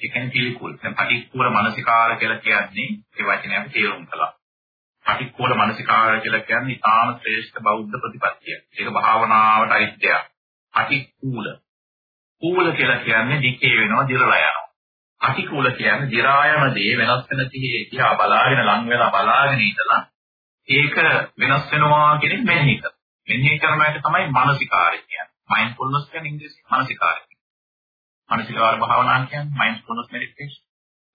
[SPEAKER 3] ඒ කියන්නේ පිළිකුල්. දැන් පටික්කුල මානසිකාර කියලා කියන්නේ ඒ වචනේ අපි තේරුම් කළා. පටික්කුල මානසිකාර කියලා කියන්නේ ඊටාම ශ්‍රේෂ්ඨ බෞද්ධ ප්‍රතිපත්තිය. ඒක භාවනාවට අයිතියක්. පටික්කුල කූල කියලා කියන්නේ දිකේ වෙනවා දිරලා යනවා. අටිකූල කියන්නේ දිරා යන දේ වෙනස් වෙන තිහේ තියා බලාගෙන ලං වෙලා බලාගෙන ඉඳලා ඒක වෙනස් වෙනවා කියන එක මෙනෙහි කරනවා. මෙනෙහි කරන එක තමයි මානසිකාරය කියන්නේ. මයින්ඩ්ෆුල්නස් කියන්නේ ඉංග්‍රීසි මානසිකාරය. මානසිකාර භාවනා කියන්නේ මයින්ඩ්ෆුල්නස් මෙඩිටේෂන්.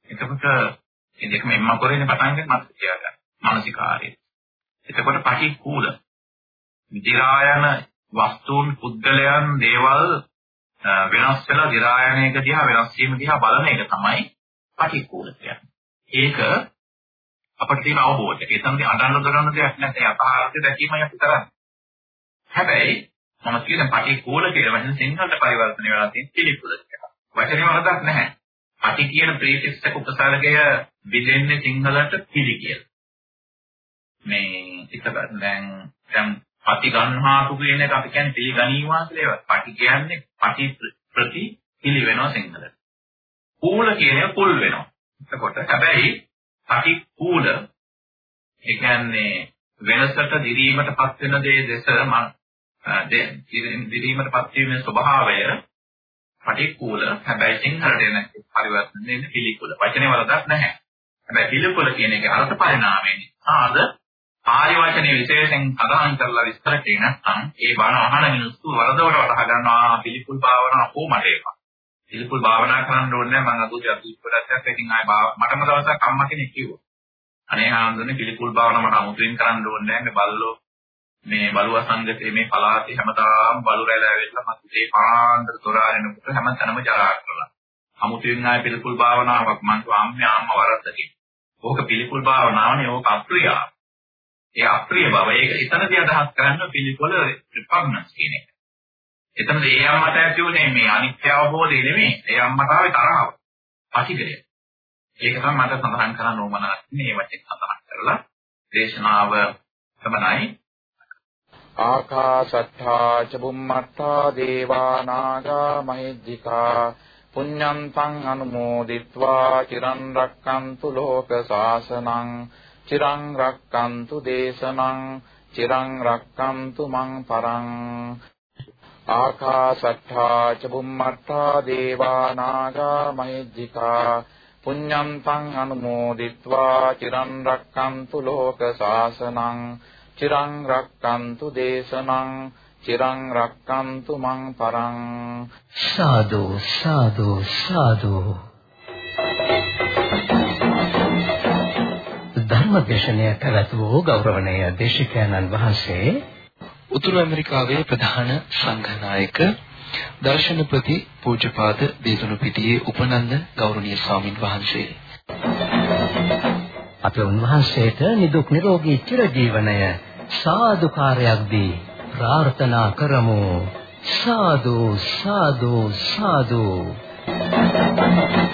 [SPEAKER 3] එතකොට මේ දෙකම එම්ම කරගෙන පටන් ගන්න මතක තියාගන්න. මානසිකාරය. එතකොට පටික්කුල. දිරා යන වස්තුන් පුද්ගලයන් දේවල් වෙනස් වෙලා දිරායනයක දිහා වෙනස් වීම දිහා බලන එක තමයි පටික්කුල කියන්නේ. ඒක අපිට තියෙන අවබෝධය. ඒ තමයි අඬන්න දරන්න දෙයක් නැහැ. යථාර්ථය දැකීමයි අපි කරන්නේ. හැබැයි මම කියන පටික්කුල කියන වචන සිංහලට පරිවර්තනය වෙලා තියෙන පිළිකුල කියලා. වචනේ වරදක් නැහැ. පටි කියන ප්‍රීෆික්ස් එක උපසර්ගය බෙදෙන්නේ සිංහලට පිළි කියලා. මේ පිටක දැන් දැන් පටි ගන්නාතු කියන එක අපි කියන්නේ පිළිගනීවා කියලා ඒවා. පටි කියන්නේ පටි ප්‍රති පිළි වෙනවා සිංහලට. කූල කියන එක කුල් වෙනවා. එතකොට හැබැයි පටි කූල ඒ කියන්නේ වෙනසට දිරීමටපත් වෙන දේ දෙස මම දිරීමටපත් වීමේ ස්වභාවය පටික්කුල හැබැයි සිංහලට එන පරිවර්තනයේ පිළිකුල වචනේ වරදක් නැහැ. හැබැයි පිළිකුල කියන එකේ අර්ථ පරිණාමය නිසාද ආර්ය වචනේ විශේෂයෙන් සඳහන් කරලා විස්තර කරේ නැත්නම් ඒ බණ අහන මිනිස්සු වරදවට වටහා ගන්නවා පිළිකුල් භාවනා කොහොමද ඒක. පිළිකුල් භාවනා කරන්න ඕනේ මම අදුති අදුප්පඩක් ඉතින් ආයි මටම දවසක් අම්මා කෙනෙක් කිව්වා. අනේ ආන්දරනේ පිළිකුල් භාවනා මට අමුතුවෙන් කරන්න ඕනේ නැහැ මේ බල්ලෝ මේ බලුව සංගතේ මේ පලාතේ හැමදාම බලු රැළ ඇවිල්ලා මත් ඒ පාන්දර තොරාගෙනකොට හැමතැනම ජරා කරලා. අමුතුවෙන් ආයි පිළිකුල් භාවනාවක් මං කිව්වා අම්මේ අම්මා වරද්දකින්. ඕක පිළිකුල් භාවනාවනේ ඕක අප්‍රියා. ඒ අප්‍රිය බව ඒක එතනදී අදහස් කරන්න පිළිකොල ප්‍රපග්නස් කියන එක. එතනද ඒ අම්මට ඇති උනේ මේ අනිත්‍ය අවබෝධය නෙමෙයි. ඒ අම්මතාවේ තරහව. පටිගය. ඒක තමයි මට සඳහන් කරන්න ඕමනා මේ වචෙන් සඳහන් කරලා දේශනාව
[SPEAKER 4] සමනයි. ආකාශත්තා චබුම්මත්තා දේවානාගා මහිද්దికා පුඤ්ඤන්තං අනුමෝදිත්වා චිරන් රක්칸තු ලෝක සාසනං චිරං රක්칸තු දේශනං චිරං රක්칸තු මං පරං। ආකාශට්ඨා ච බුම්මට්ඨා දේවා නාග මහිද්దికා। පුඤ්ඤන්තං අනුමෝදිත්වා චිරං රක්칸තු ලෝක සාසනං। චිරං රක්칸තු දේශනං චිරං රක්칸තු මං පරං।
[SPEAKER 1] සාදු සාදු සාදු। ධර්මදේශනය කරතු ගෞරවනීය දේශිකානන් වහන්සේ
[SPEAKER 2] උතුරු ඇමරිකාවේ ප්‍රධාන සංඝනායක දර්ශනපති පූජ්‍යපාද දේතුණුපිටියේ උපනන්ද ගෞරවනීය ස්වාමින් වහන්සේ
[SPEAKER 1] අපේ උන්වහන්සේට නිදුක් නිරෝගී චිරජීවනය සාදුකාරයක් දී ප්‍රාර්ථනා කරමු සාදු සාදු සාදු Thank you.